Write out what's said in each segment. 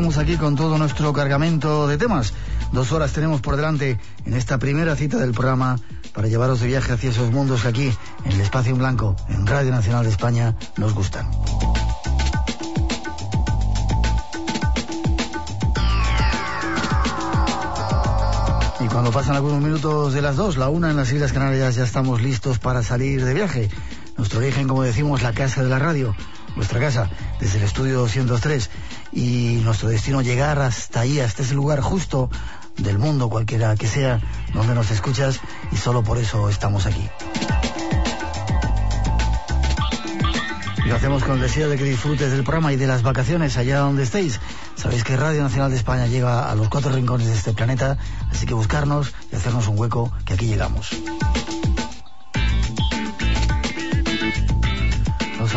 Estamos aquí con todo nuestro cargamento de temas. Dos horas tenemos por delante en esta primera cita del programa para llevaros de viaje hacia esos mundos que aquí, en el espacio en blanco, en Radio Nacional de España, nos gustan. Y cuando pasan algunos minutos de las dos, la una en las Islas Canarias, ya estamos listos para salir de viaje. Nuestro origen, como decimos, la casa de la radio, nuestra casa, desde el estudio 203. Y nuestro destino llegar hasta ahí, hasta ese lugar justo del mundo, cualquiera que sea, donde nos escuchas, y solo por eso estamos aquí. Lo hacemos con el deseo de que disfrutes del programa y de las vacaciones allá donde estéis. Sabéis que Radio Nacional de España llega a los cuatro rincones de este planeta, así que buscarnos y hacernos un hueco, que aquí llegamos.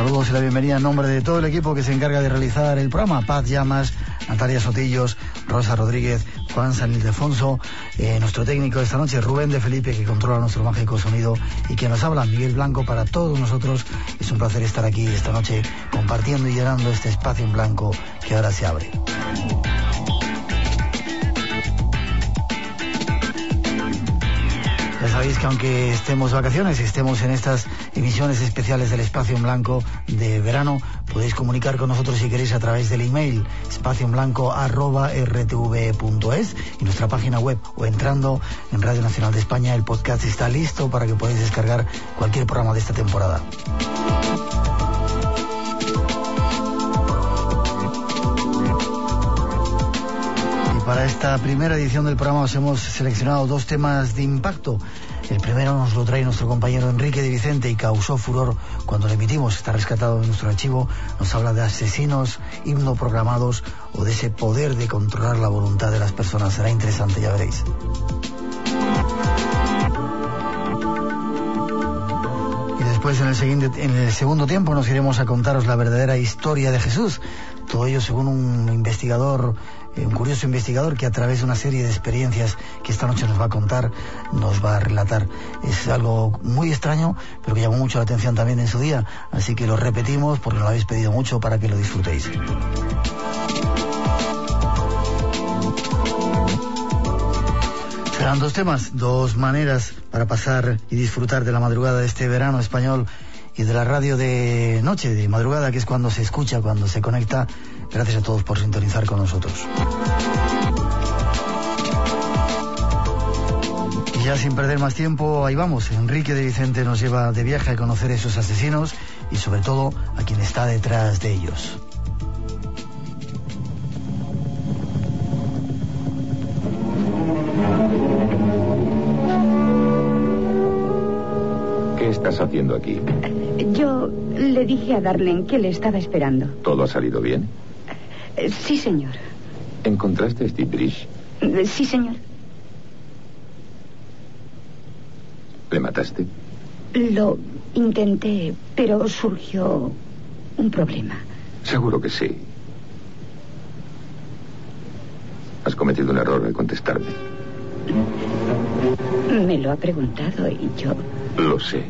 Saludos y la bienvenida en nombre de todo el equipo que se encarga de realizar el programa. Paz Llamas, Natalia Sotillos, Rosa Rodríguez, Juan San Ildefonso, eh, nuestro técnico esta noche, Rubén de Felipe, que controla nuestro mágico sonido, y quien nos habla, Miguel Blanco, para todos nosotros. Es un placer estar aquí esta noche compartiendo y llenando este espacio en blanco que ahora se abre. Ya sabéis que aunque estemos vacaciones, estemos en estas emisiones especiales del Espacio en Blanco de verano, podéis comunicar con nosotros si queréis a través del email espacioenblanco@rtv.es y nuestra página web o entrando en Radio Nacional de España. El podcast está listo para que podáis descargar cualquier programa de esta temporada. Para esta primera edición del programa os hemos seleccionado dos temas de impacto. El primero nos lo trae nuestro compañero Enrique de Vicente y causó furor cuando lo emitimos. Está rescatado en nuestro archivo. Nos habla de asesinos hipnoprogramados o de ese poder de controlar la voluntad de las personas. Será interesante, ya veréis. Después en el, siguiente, en el segundo tiempo nos iremos a contaros la verdadera historia de Jesús. Todo ello según un investigador un curioso investigador que a través de una serie de experiencias que esta noche nos va a contar, nos va a relatar. Es algo muy extraño, pero que llamó mucho la atención también en su día, así que lo repetimos porque lo habéis pedido mucho para que lo disfrutéis. Serán dos temas, dos maneras para pasar y disfrutar de la madrugada de este verano español y de la radio de noche, de madrugada, que es cuando se escucha, cuando se conecta. Gracias a todos por sintonizar con nosotros. Y ya sin perder más tiempo, ahí vamos. Enrique de Vicente nos lleva de viaje a conocer a esos asesinos y sobre todo a quien está detrás de ellos. ¿Qué estás haciendo aquí? Yo le dije a Darlene que le estaba esperando. ¿Todo ha salido bien? Eh, Sí, señor. ¿Encontraste a Steve Bridge? Eh, Sí, señor. ¿Le mataste? Lo intenté, pero surgió un problema. Seguro que sí. Has cometido un error al contestarme. Me lo ha preguntado y yo... Lo sé.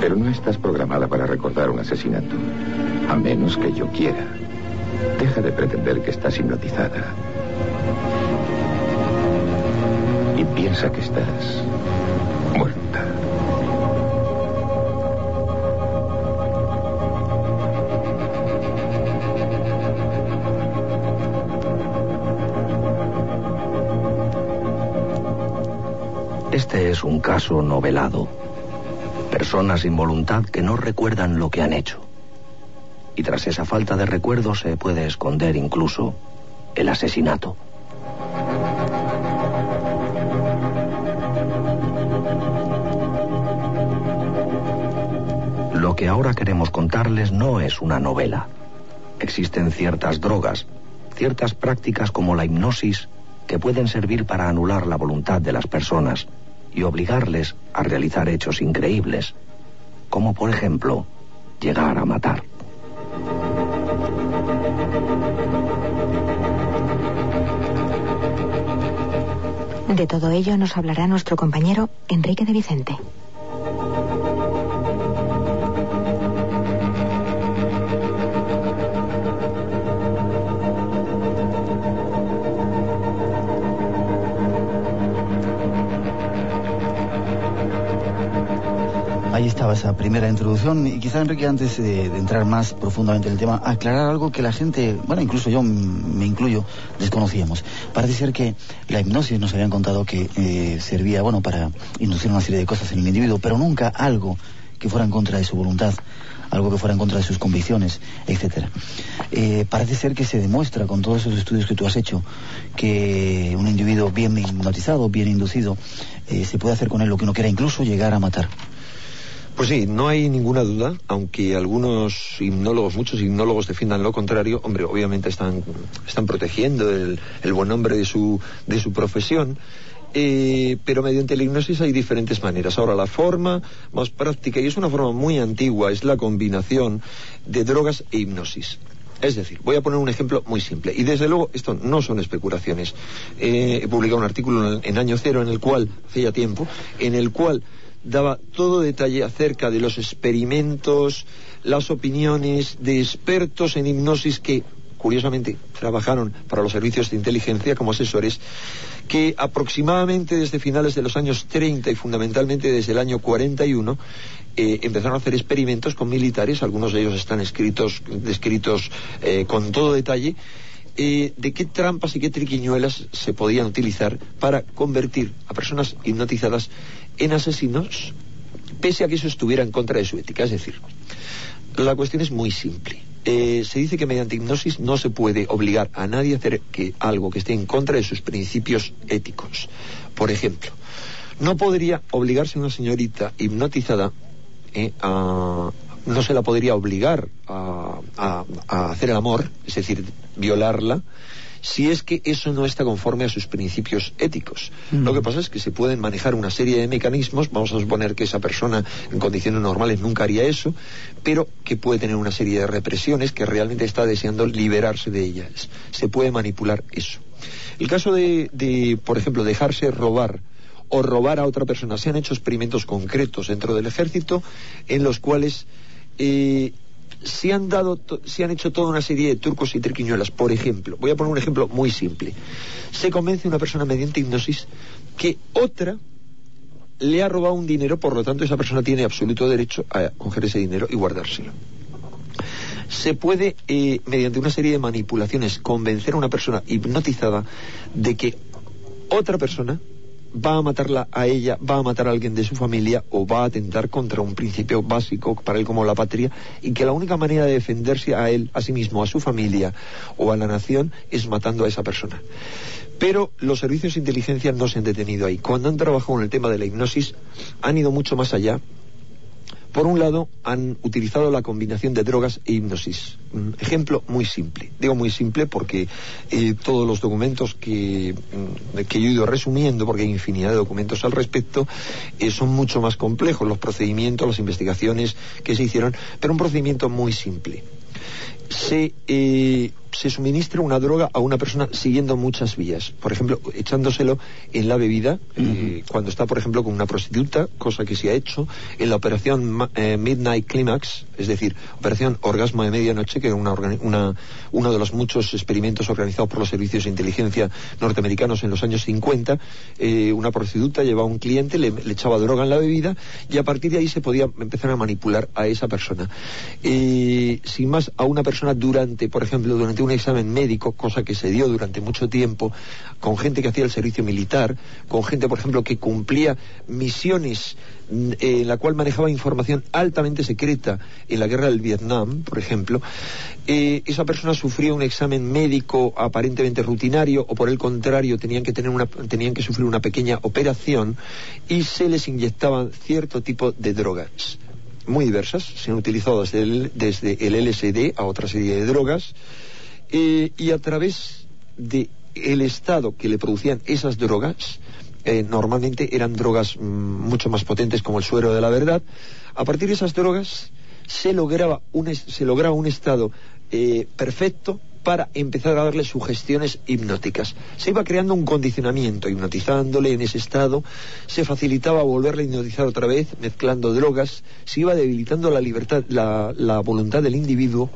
Pero no estás programada para recordar un asesinato. A menos que yo quiera. Deja de pretender que estás hipnotizada. Y piensa que estás muerta. Este es un caso novelado. Personas sin voluntad que no recuerdan lo que han hecho. Y tras esa falta de recuerdo se puede esconder incluso el asesinato. Lo que ahora queremos contarles no es una novela. Existen ciertas drogas, ciertas prácticas como la hipnosis que pueden servir para anular la voluntad de las personas y obligarles a realizar hechos increíbles, como por ejemplo llegar a matar. De todo ello nos hablará nuestro compañero Enrique de Vicente. Esa primera introducción y quizá Enrique antes de, de entrar más profundamente en el tema, aclarar algo que la gente, bueno, incluso yo me incluyo, desconocíamos. Parece ser que la hipnosis nos habían contado que eh, servía, bueno, para inducir una serie de cosas en el individuo, pero nunca algo que fuera en contra de su voluntad, algo que fuera en contra de sus convicciones, etcétera. Eh, parece ser que se demuestra con todos esos estudios que tú has hecho que un individuo bien hipnotizado, bien inducido, eh, se puede hacer con él lo que uno quiera, incluso llegar a matar. Pues sí, no hay ninguna duda, aunque algunos hipnólogos, muchos hipnólogos defiendan lo contrario, hombre, obviamente están, están protegiendo el, el buen nombre de su, de su profesión. Eh, pero mediante la hipnosis hay diferentes maneras. Ahora, la forma más práctica, y es una forma muy antigua, es la combinación de drogas e hipnosis. Es decir, voy a poner un ejemplo muy simple. Y desde luego, esto no son especulaciones. Eh, he publicado un artículo en, en Año Cero en el cual, hace ya tiempo, en el cual daba todo detalle acerca de los experimentos, las opiniones de expertos en hipnosis que, curiosamente, trabajaron para los servicios de inteligencia como asesores, que aproximadamente desde finales de los años 30 y fundamentalmente desde el año 41 eh, empezaron a hacer experimentos con militares, algunos de ellos están escritos, descritos eh, con todo detalle, eh, de qué trampas y qué triquiñuelas se podían utilizar para convertir a personas hipnotizadas en asesinos, pese a que eso estuviera en contra de su ética. Es decir, la cuestión es muy simple. Eh, se dice que mediante hipnosis no se puede obligar a nadie a hacer que algo que esté en contra de sus principios éticos. Por ejemplo, no podría obligarse una señorita hipnotizada eh, a, no se la podría obligar a, a, a, hacer el amor, es decir, violarla, si es que eso no está conforme a sus principios éticos. Mm. Lo que pasa es que se pueden manejar una serie de mecanismos, vamos a suponer que esa persona en condiciones normales nunca haría eso, pero que puede tener una serie de represiones que realmente está deseando liberarse de ellas. Se puede manipular eso. El caso de, de por ejemplo, dejarse robar o robar a otra persona. Se han hecho experimentos concretos dentro del ejército en los cuales eh, se han dado, han hecho toda una serie de turcos y triquiñuelas. Por ejemplo, voy a poner un ejemplo muy simple. Se convence una persona mediante hipnosis que otra le ha robado un dinero, por lo tanto esa persona tiene absoluto derecho a coger ese dinero y guardárselo. Se puede, eh, mediante una serie de manipulaciones, convencer a una persona hipnotizada de que otra persona va a matarla a ella, va a matar a alguien de su familia o va a atentar contra un principio básico para él como la patria y que la única manera de defenderse a él, a sí mismo, a su familia o a la nación es matando a esa persona. Pero los servicios de inteligencia no se han detenido ahí. Cuando han trabajado en el tema de la hipnosis, han ido mucho más allá por un lado, han utilizado la combinación de drogas e hipnosis. Un ejemplo muy simple. Digo muy simple porque eh, todos los documentos que, mm, que, yo he ido resumiendo, porque hay infinidad de documentos al respecto, eh, son mucho más complejos. Los procedimientos, las investigaciones que se hicieron, pero un procedimiento muy simple. Se, eh, se suministra una droga a una persona siguiendo muchas vías. Por ejemplo, echándoselo en la bebida, eh, cuando está, por ejemplo, con una prostituta, cosa que se ha hecho, en la operación eh, Midnight Climax, es decir, operación Orgasmo de Medianoche, que era una, uno de los muchos experimentos organizados por los servicios de inteligencia norteamericanos en los años 50. Eh, una prostituta llevaba a un cliente, le, echaba droga en la bebida y a partir de ahí se podía empezar a manipular a esa persona. sin más, a una persona durante, por ejemplo, durante un examen médico, cosa que se dio durante mucho tiempo, con gente que hacía el servicio militar, con gente, por ejemplo, que cumplía misiones mm, en la cual manejaba información altamente secreta en la guerra del Vietnam, por ejemplo, eh, esa persona sufría un examen médico aparentemente rutinario o por el contrario tenían que tener una, tenían que sufrir una pequeña operación y se les inyectaban cierto tipo de drogas muy diversas, se han utilizado desde el, desde el LSD a otra serie de drogas eh, y a través del el estado que le producían esas drogas, eh, normalmente eran drogas mm, mucho más potentes como el suero de la verdad, a partir de esas drogas se lograba un, se lograba un estado eh, perfecto para empezar a darle sugestiones hipnóticas. Se iba creando un condicionamiento, hipnotizándole en ese estado, se facilitaba volverle a hipnotizar otra vez, mezclando drogas, se iba debilitando la libertad, la, la voluntad del individuo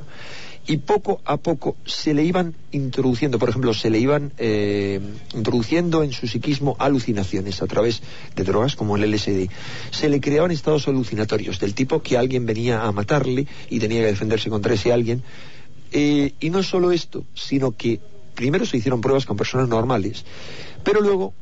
y poco a poco se le iban introduciendo, por ejemplo, se le iban eh, introduciendo en su psiquismo alucinaciones a través de drogas como el LSD. Se le creaban estados alucinatorios del tipo que alguien venía a matarle y tenía que defenderse contra ese alguien. Eh, y no solo esto, sino que primero se hicieron pruebas con personas normales, pero luego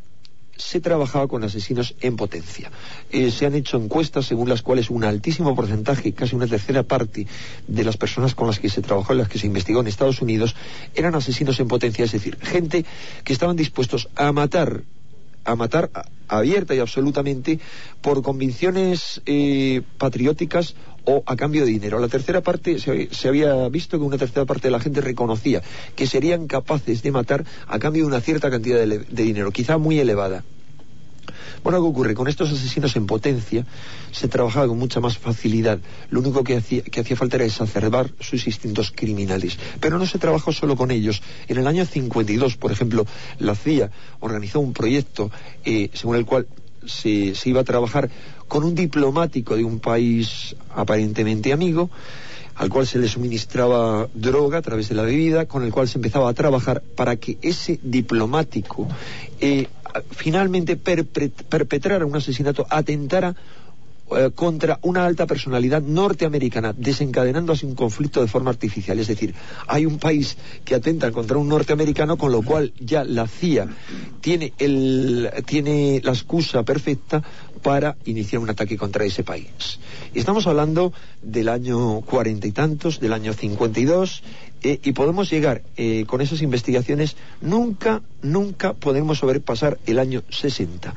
se trabajaba con asesinos en potencia. Eh, se han hecho encuestas según las cuales un altísimo porcentaje, casi una tercera parte de las personas con las que se trabajó, las que se investigó en Estados Unidos, eran asesinos en potencia, es decir, gente que estaban dispuestos a matar a matar abierta y absolutamente por convicciones eh, patrióticas o a cambio de dinero. La tercera parte, se, había visto que una tercera parte de la gente reconocía que serían capaces de matar a cambio de una cierta cantidad de, dinero, quizá muy elevada. Bueno, ¿qué ocurre? Con estos asesinos en potencia se trabajaba con mucha más facilidad. Lo único que hacía, que hacía falta era exacerbar sus instintos criminales. Pero no se trabajó solo con ellos. En el año 52, por ejemplo, la CIA organizó un proyecto eh, según el cual se, iba a trabajar con un diplomático de un país aparentemente amigo, al cual se le suministraba droga a través de la bebida, con el cual se empezaba a trabajar para que ese diplomático eh, finalmente perpetrara un asesinato, atentara eh, contra una alta personalidad norteamericana, desencadenando así un conflicto de forma artificial. Es decir, hay un país que atenta contra un norteamericano, con lo cual ya la CIA tiene, el, tiene la excusa perfecta para iniciar un ataque contra ese país. Y estamos hablando del año cuarenta y tantos, del año cincuenta y dos, eh, y podemos llegar eh, con esas investigaciones, nunca, nunca podemos sobrepasar el año sesenta.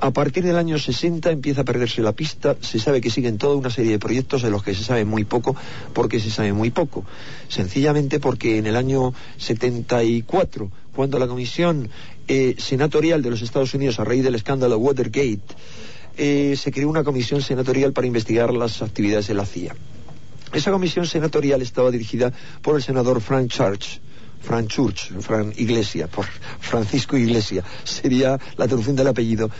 A partir del año 60 empieza a perderse la pista, se sabe que siguen toda una serie de proyectos de los que se sabe muy poco, porque se sabe muy poco. Sencillamente porque en el año 74, cuando la Comisión eh, Senatorial de los Estados Unidos, a raíz del escándalo Watergate, eh, se creó una comisión senatorial para investigar las actividades de la CIA. Esa comisión senatorial estaba dirigida por el senador Frank Church, Frank Church, Frank Iglesia, por Francisco Iglesia, sería la traducción del apellido.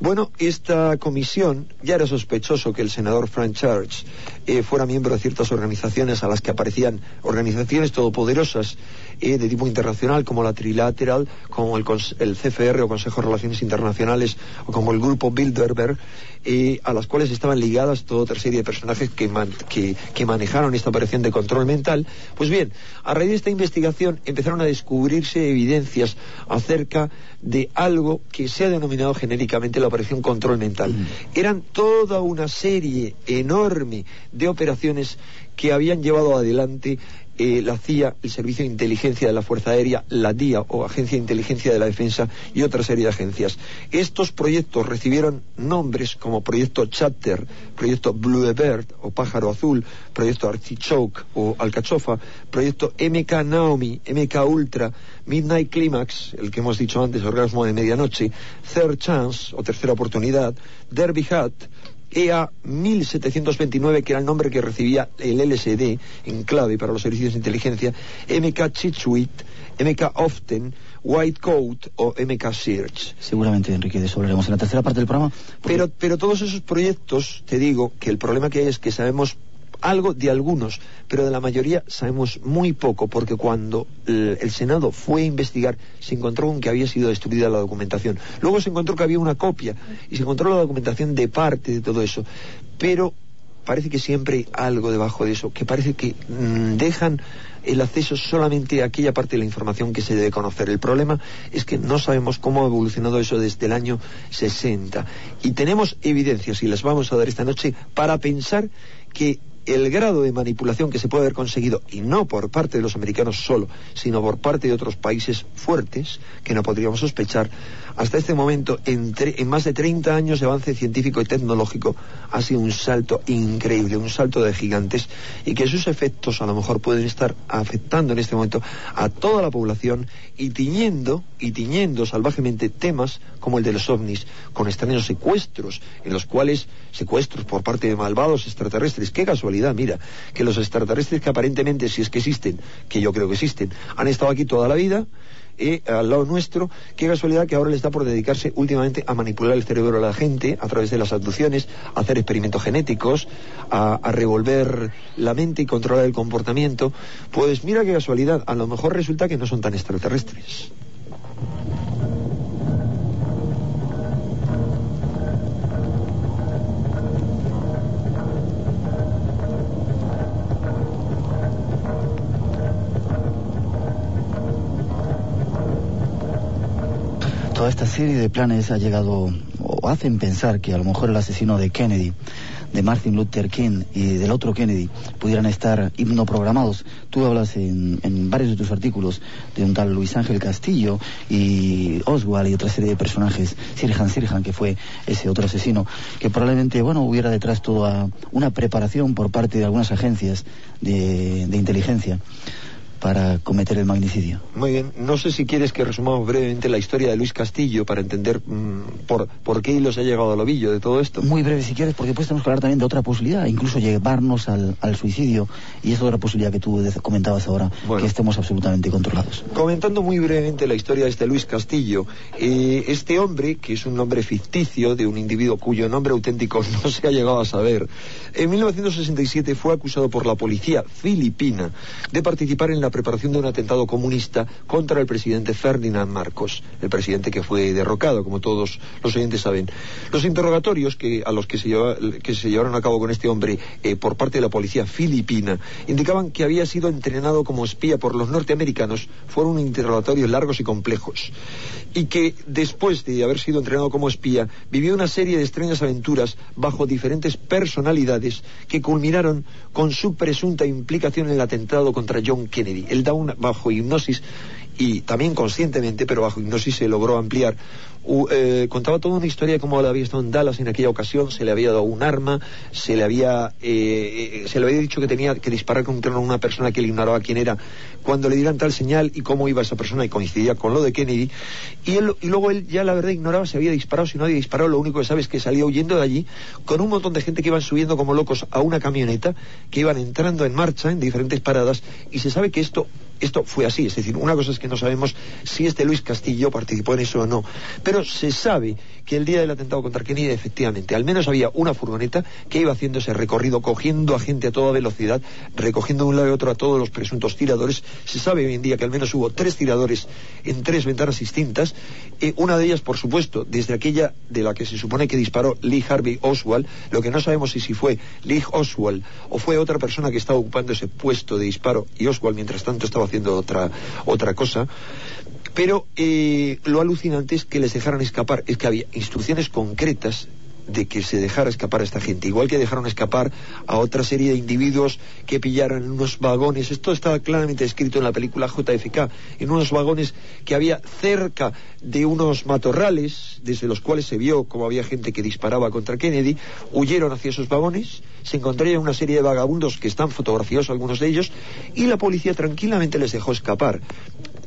Bueno, esta comisión, ya era sospechoso que el senador Frank Church eh, fuera miembro de ciertas organizaciones a las que aparecían organizaciones todopoderosas eh, de tipo internacional, como la Trilateral, como el, el, CFR o Consejo de Relaciones Internacionales, o como el Grupo Bilderberg, eh, a las cuales estaban ligadas toda otra serie de personajes que, que, manejaron esta operación de control mental. Pues bien, a raíz de esta investigación empezaron a descubrirse evidencias acerca de algo que se ha denominado genéricamente la operación control mental. Mm. Eran toda una serie enorme de operaciones que habían llevado adelante eh, la CIA, el Servicio de Inteligencia de la Fuerza Aérea, la DIA o Agencia de Inteligencia de la Defensa y otra serie de agencias. Estos proyectos recibieron nombres como Proyecto Chatter, Proyecto Bluebird o Pájaro Azul, Proyecto Artichoke o Alcachofa, Proyecto MK Naomi, MK Ultra, Midnight Climax, el que hemos dicho antes, Orgasmo de Medianoche, Third Chance o Tercera Oportunidad, Derby Hat, EA 1729, que era el nombre que recibía el LSD en clave para los servicios de inteligencia, MK Chichuit, MK Often, White Coat o MK Search. Seguramente, Enrique, de eso hablaremos en la tercera parte del programa. Pero, pero todos esos proyectos, te digo, que el problema que hay es que sabemos algo de algunos, pero de la mayoría sabemos muy poco, porque cuando el, Senado fue a investigar, se encontró con que había sido destruida la documentación. Luego se encontró que había una copia y se encontró la documentación de parte de todo eso. Pero parece que siempre hay algo debajo de eso, que parece que mmm, dejan el acceso solamente a aquella parte de la información que se debe conocer. El problema es que no sabemos cómo ha evolucionado eso desde el año 60. Y tenemos evidencias, y las vamos a dar esta noche, para pensar que el grado de manipulación que se puede haber conseguido, y no por parte de los americanos solo, sino por parte de otros países fuertes, que no podríamos sospechar, hasta este momento, en, más de 30 años de avance científico y tecnológico, ha sido un salto increíble, un salto de gigantes, y que sus efectos a lo mejor pueden estar afectando en este momento a toda la población y tiñendo, y tiñendo salvajemente temas como el de los ovnis, con extraños secuestros, en los cuales secuestros por parte de malvados extraterrestres, qué casualidad, mira, que los extraterrestres que aparentemente, si es que existen, que yo creo que existen, han estado aquí toda la vida, eh, al lado nuestro, qué casualidad que ahora les da por dedicarse últimamente a manipular el cerebro de la gente a través de las abducciones, a hacer experimentos genéticos, a, revolver la mente y controlar el comportamiento. Pues mira qué casualidad, a lo mejor resulta que no son tan extraterrestres. Esta serie de planes ha llegado o hacen pensar que a lo mejor el asesino de Kennedy, de Martin Luther King y del otro Kennedy pudieran estar hipnoprogramados. Tú hablas en, varios de tus artículos de un tal Luis Ángel Castillo y Oswald y otra serie de personajes, Sirhan Sirhan, que fue ese otro asesino, que probablemente, bueno, hubiera detrás toda una preparación por parte de algunas agencias de inteligencia para cometer el magnicidio. Muy bien, no sé si quieres que resumamos brevemente la historia de Luis Castillo para entender mmm, por, por qué hilos ha llegado al ovillo de todo esto. Muy breve si quieres, porque después tenemos que hablar también de otra posibilidad, incluso llevarnos al, al suicidio, y es otra posibilidad que tú comentabas ahora, bueno, que estemos absolutamente controlados. Comentando muy brevemente la historia de este Luis Castillo, eh, este hombre, que es un nombre ficticio de un individuo cuyo nombre auténtico no se ha llegado a saber, en 1967 fue acusado por la policía filipina de participar en la preparación de un atentado comunista contra el presidente Ferdinand Marcos, el presidente que fue derrocado, como todos los oyentes saben. Los interrogatorios que, a los que se, llevaron a cabo con este hombre eh, por parte de la policía filipina indicaban que había sido entrenado como espía por los norteamericanos. Fueron interrogatorios largos y complejos. Y que después de haber sido entrenado como espía, vivió una serie de extrañas aventuras bajo diferentes personalidades que culminaron con su presunta implicación en el atentado contra John Kennedy. Él da una, bajo hipnosis y también conscientemente, pero bajo hipnosis se logró ampliar. Uh, eh, contaba toda una historia de cómo había estado en Dallas en aquella ocasión, se le había dado un arma, se le había, eh, se le había dicho que tenía que disparar contra una persona que él ignoraba quién era, cuando le dieran tal señal y cómo iba esa persona y coincidía con lo de Kennedy. Y, él, y luego él ya la verdad ignoraba si había disparado, si no había disparado, lo único que sabe es que salía huyendo de allí con un montón de gente que iban subiendo como locos a una camioneta, que iban entrando en marcha en diferentes paradas y se sabe que esto esto fue así, es decir, una cosa es que no sabemos si este Luis Castillo participó en eso o no, pero se sabe que el día del atentado contra Kennedy efectivamente, al menos había una furgoneta que iba haciendo ese recorrido, cogiendo a gente a toda velocidad, recogiendo de un lado y otro a todos los presuntos tiradores. Se sabe hoy en día que al menos hubo tres tiradores en tres ventanas distintas, eh, una de ellas, por supuesto, desde aquella de la que se supone que disparó Lee Harvey Oswald, lo que no sabemos es si fue Lee Oswald o fue otra persona que estaba ocupando ese puesto de disparo y Oswald mientras tanto estaba haciendo otra, otra cosa. Pero eh, lo alucinante es que les dejaran escapar, es que había instrucciones concretas de que se dejara escapar a esta gente, igual que dejaron escapar a otra serie de individuos que pillaron en unos vagones, esto está claramente escrito en la película JFK, en unos vagones que había cerca de unos matorrales, desde los cuales se vio como había gente que disparaba contra Kennedy, huyeron hacia esos vagones, se encontraron una serie de vagabundos que están fotografiados algunos de ellos, y la policía tranquilamente les dejó escapar.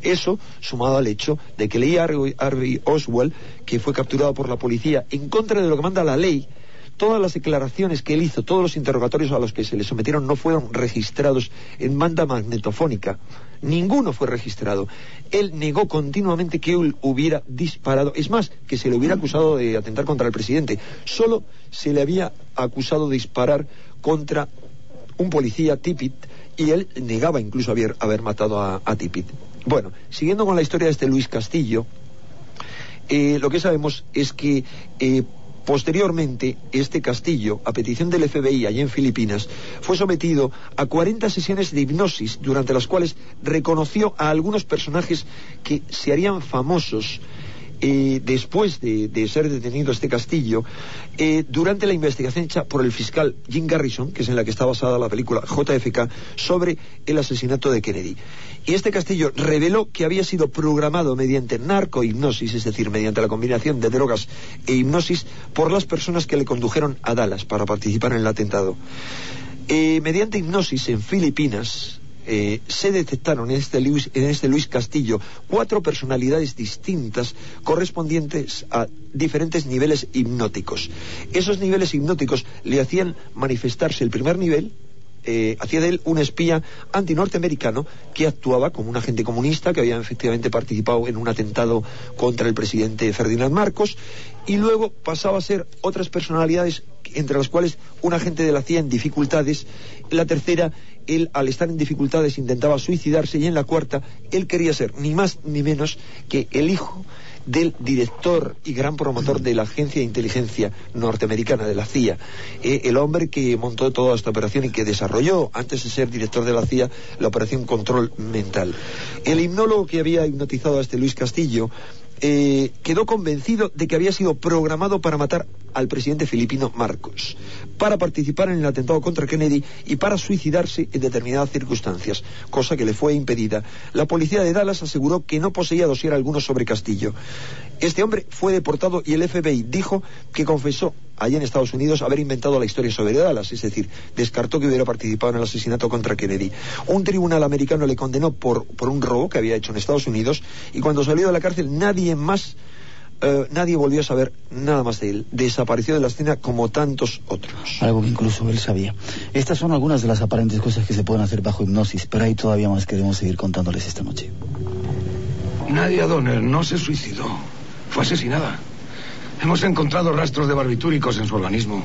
Eso sumado al hecho de que Lee Harvey Oswald, que fue capturado por la policía en contra de lo que manda la ley, todas las declaraciones que él hizo, todos los interrogatorios a los que se le sometieron no fueron registrados en banda magnetofónica. Ninguno fue registrado. Él negó continuamente que él hubiera disparado. Es más, que se le hubiera acusado de atentar contra el presidente. Solo se le había acusado de disparar contra un policía, Tippit, y él negaba incluso haber, haber matado a, a Tippit. Bueno, siguiendo con la historia de este Luis Castillo, eh, lo que sabemos es que eh, Posteriormente, este castillo, a petición del FBI allí en Filipinas, fue sometido a 40 sesiones de hipnosis, durante las cuales reconoció a algunos personajes que se harían famosos eh, después de, ser detenido este castillo, eh, durante la investigación hecha por el fiscal Jim Garrison, que es en la que está basada la película JFK, sobre el asesinato de Kennedy. Y este castillo reveló que había sido programado mediante narcohipnosis, es decir, mediante la combinación de drogas e hipnosis, por las personas que le condujeron a Dallas para participar en el atentado. Eh, mediante hipnosis en Filipinas, eh, se detectaron en este, Luis, en este Luis Castillo cuatro personalidades distintas correspondientes a diferentes niveles hipnóticos. Esos niveles hipnóticos le hacían manifestarse el primer nivel, eh, hacía de él un espía antinorteamericano que actuaba como un agente comunista que había efectivamente participado en un atentado contra el presidente Ferdinand Marcos y luego pasaba a ser otras personalidades entre las cuales un agente de la CIA en dificultades, la tercera él al estar en dificultades intentaba suicidarse y en la cuarta él quería ser ni más ni menos que el hijo del director y gran promotor de la agencia de inteligencia norteamericana de la CIA, eh, el hombre que montó toda esta operación y que desarrolló, antes de ser director de la CIA, la operación Control Mental. El hipnólogo que había hipnotizado a este Luis Castillo eh, quedó convencido de que había sido programado para matar al presidente filipino Marcos, para participar en el atentado contra Kennedy y para suicidarse en determinadas circunstancias, cosa que le fue impedida. La policía de Dallas aseguró que no poseía dosier alguno sobre Castillo. Este hombre fue deportado y el FBI dijo que confesó allá en Estados Unidos haber inventado la historia sobre Dallas, es decir, descartó que hubiera participado en el asesinato contra Kennedy. Un tribunal americano le condenó por, por un robo que había hecho en Estados Unidos y cuando salió de la cárcel nadie más eh, nadie volvió a saber nada más de él. Desapareció de la escena como tantos otros. Algo que incluso él sabía. Estas son algunas de las aparentes cosas que se pueden hacer bajo hipnosis, pero hay todavía más que debemos seguir contándoles esta noche. Nadia Donner no se suicidó. Fue asesinada. Hemos encontrado rastros de barbitúricos en su organismo.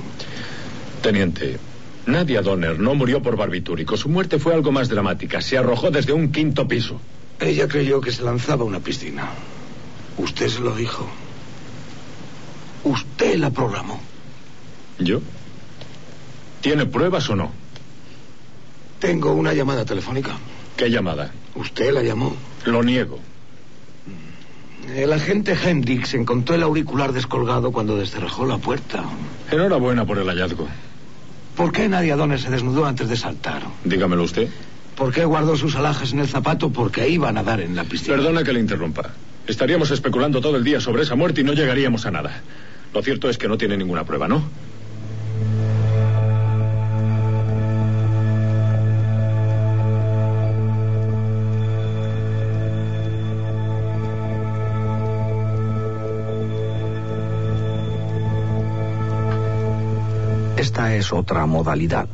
Teniente, Nadia Donner no murió por barbitúricos. Su muerte fue algo más dramática. Se arrojó desde un quinto piso. Ella creyó que se lanzaba a una piscina. Usted se lo dijo. Usted la programó. ¿Yo? ¿Tiene pruebas o no? Tengo una llamada telefónica. ¿Qué llamada? Usted la llamó. Lo niego. El agente Hendrix encontró el auricular descolgado cuando descerrajó la puerta. Enhorabuena por el hallazgo. ¿Por qué Nadia Donner se desnudó antes de saltar? Dígamelo usted. ¿Por qué guardó sus alhajas en el zapato? Porque iba a nadar en la piscina. Perdona que le interrumpa. Estaríamos especulando todo el día sobre esa muerte y no llegaríamos a nada. Lo cierto es que no tiene ninguna prueba, ¿no? Esta es otra modalidad.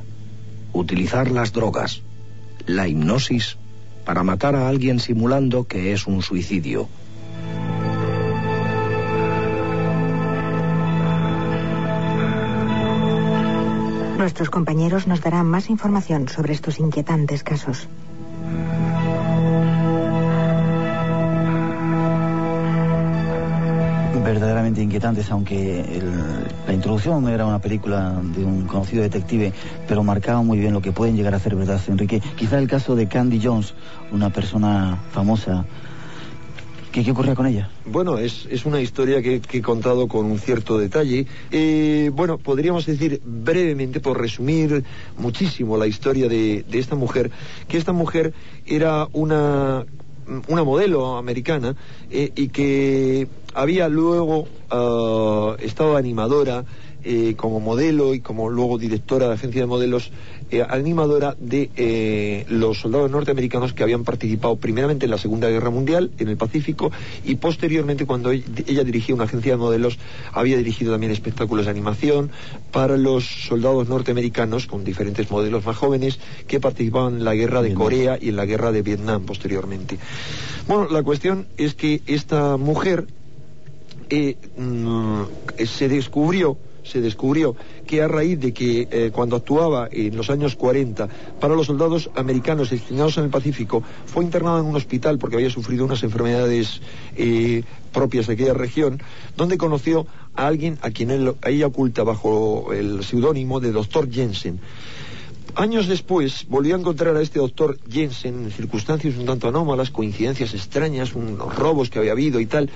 Utilizar las drogas, la hipnosis, para matar a alguien simulando que es un suicidio. Nuestros compañeros nos darán más información sobre estos inquietantes casos. verdaderamente inquietantes, aunque la introducción era una película de un conocido detective, pero marcaba muy bien lo que pueden llegar a hacer, ¿verdad, Enrique? Quizá el caso de Candy Jones, una persona famosa. ¿Qué, qué ocurría con ella? Bueno, es, es una historia que, he contado con un cierto detalle. Eh, bueno, podríamos decir brevemente, por resumir muchísimo la historia de, de esta mujer, que esta mujer era una una modelo americana eh, y que había luego uh, estado animadora eh, como modelo y como luego directora de agencia de modelos eh, animadora de eh, los soldados norteamericanos que habían participado primeramente en la Segunda Guerra Mundial en el Pacífico y posteriormente cuando ella dirigía una agencia de modelos había dirigido también espectáculos de animación para los soldados norteamericanos con diferentes modelos más jóvenes que participaban en la guerra de Corea y en la guerra de Vietnam posteriormente. Bueno, la cuestión es que esta mujer eh, mm, se descubrió se descubrió que a raíz de que eh, cuando actuaba en los años 40 para los soldados americanos destinados en el Pacífico, fue internada en un hospital porque había sufrido unas enfermedades eh, propias de aquella región, donde conoció a alguien a quien ella oculta bajo el seudónimo de doctor Jensen. Años después volvió a encontrar a este doctor Jensen en circunstancias un tanto anómalas, coincidencias extrañas, unos robos que había habido y tal,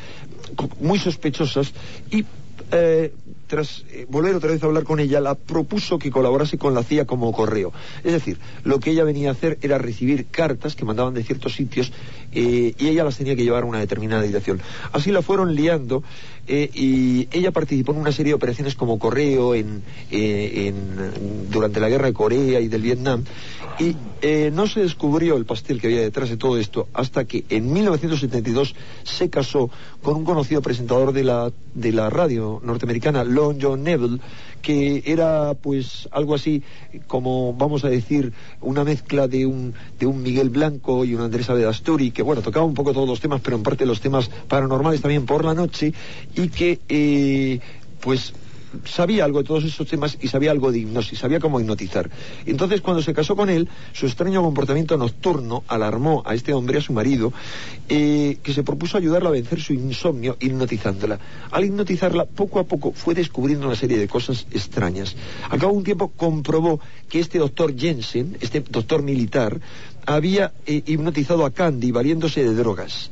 muy sospechosas, y eh, tras eh, volver otra vez a hablar con ella, la propuso que colaborase con la CIA como correo. Es decir, lo que ella venía a hacer era recibir cartas que mandaban de ciertos sitios eh, y ella las tenía que llevar a una determinada dirección. Así la fueron liando y ella participó en una serie de operaciones como correo en, durante la guerra de Corea y del Vietnam y no se descubrió el pastel que había detrás de todo esto hasta que en 1972 se casó con un conocido presentador de la, de la radio norteamericana, Long John Neville, que era pues algo así como, vamos a decir, una mezcla de un, de un Miguel Blanco y un Andrés Avedasturi, que bueno, tocaba un poco todos los temas, pero en parte los temas paranormales también por la noche, y que eh, pues sabía algo de todos esos temas y sabía algo de hipnosis, sabía cómo hipnotizar. Entonces, cuando se casó con él, su extraño comportamiento nocturno alarmó a este hombre, a su marido, eh, que se propuso ayudarla a vencer su insomnio hipnotizándola. Al hipnotizarla, poco a poco fue descubriendo una serie de cosas extrañas. Al cabo un tiempo comprobó que este doctor Jensen, este doctor militar, había eh, hipnotizado a Candy valiéndose de drogas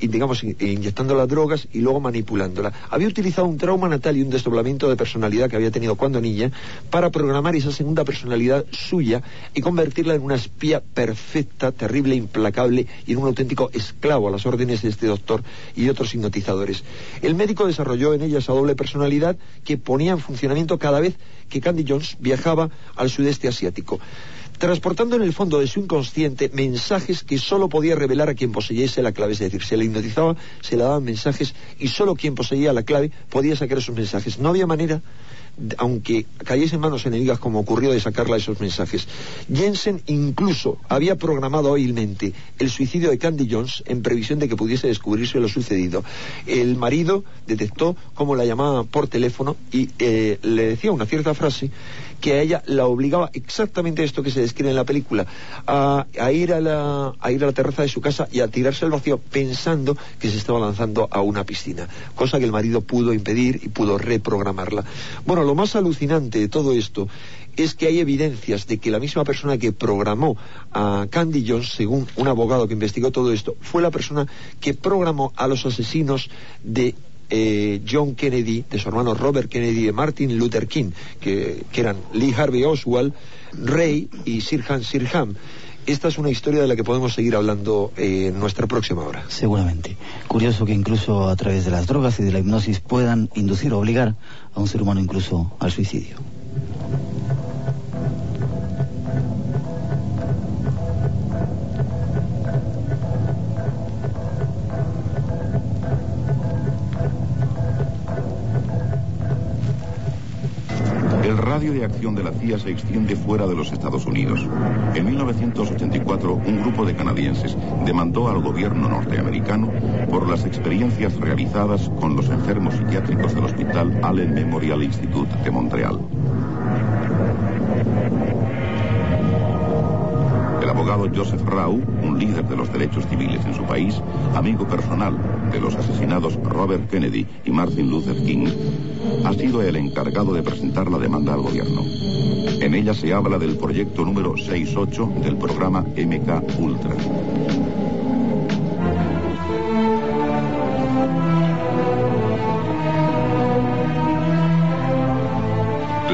digamos, inyectando las drogas y luego manipulándola. Había utilizado un trauma natal y un desdoblamiento de personalidad que había tenido cuando niña para programar esa segunda personalidad suya y convertirla en una espía perfecta, terrible, implacable y en un auténtico esclavo a las órdenes de este doctor y otros hipnotizadores. El médico desarrolló en ella esa doble personalidad que ponía en funcionamiento cada vez que Candy Jones viajaba al sudeste asiático transportando en el fondo de su inconsciente mensajes que solo podía revelar a quien poseyese la clave, es decir, se le hipnotizaba, se le daban mensajes y solo quien poseía la clave podía sacar esos mensajes. No había manera aunque cayese en manos enemigas como ocurrió de sacarla esos mensajes. Jensen incluso había programado hábilmente el suicidio de Candy Jones en previsión de que pudiese descubrirse lo sucedido. El marido detectó cómo la llamaba por teléfono y eh, le decía una cierta frase que a ella la obligaba exactamente esto que se describe en la película, a, ir a la, a ir a la terraza de su casa y a tirarse al vacío pensando que se estaba lanzando a una piscina, cosa que el marido pudo impedir y pudo reprogramarla. Bueno, lo más alucinante de todo esto es que hay evidencias de que la misma persona que programó a Candy Jones, según un abogado que investigó todo esto, fue la persona que programó a los asesinos de eh, John Kennedy, de su hermano Robert Kennedy, de Martin Luther King, que, eran Lee Harvey Oswald, Ray y Sirhan Sirham. Esta es una historia de la que podemos seguir hablando eh, en nuestra próxima hora. Seguramente. Curioso que incluso a través de las drogas y de la hipnosis puedan inducir o obligar a un ser humano incluso al suicidio. Radio de acción de la CIA se extiende fuera de los Estados Unidos. En 1984, un grupo de canadienses demandó al gobierno norteamericano por las experiencias realizadas con los enfermos psiquiátricos del Hospital Allen Memorial Institute de Montreal. El abogado Joseph Rau, líder de los derechos civiles en su país, amigo personal de los asesinados Robert Kennedy y Martin Luther King, ha sido el encargado de presentar la demanda al gobierno. En ella se habla del proyecto número 68 del programa MK Ultra.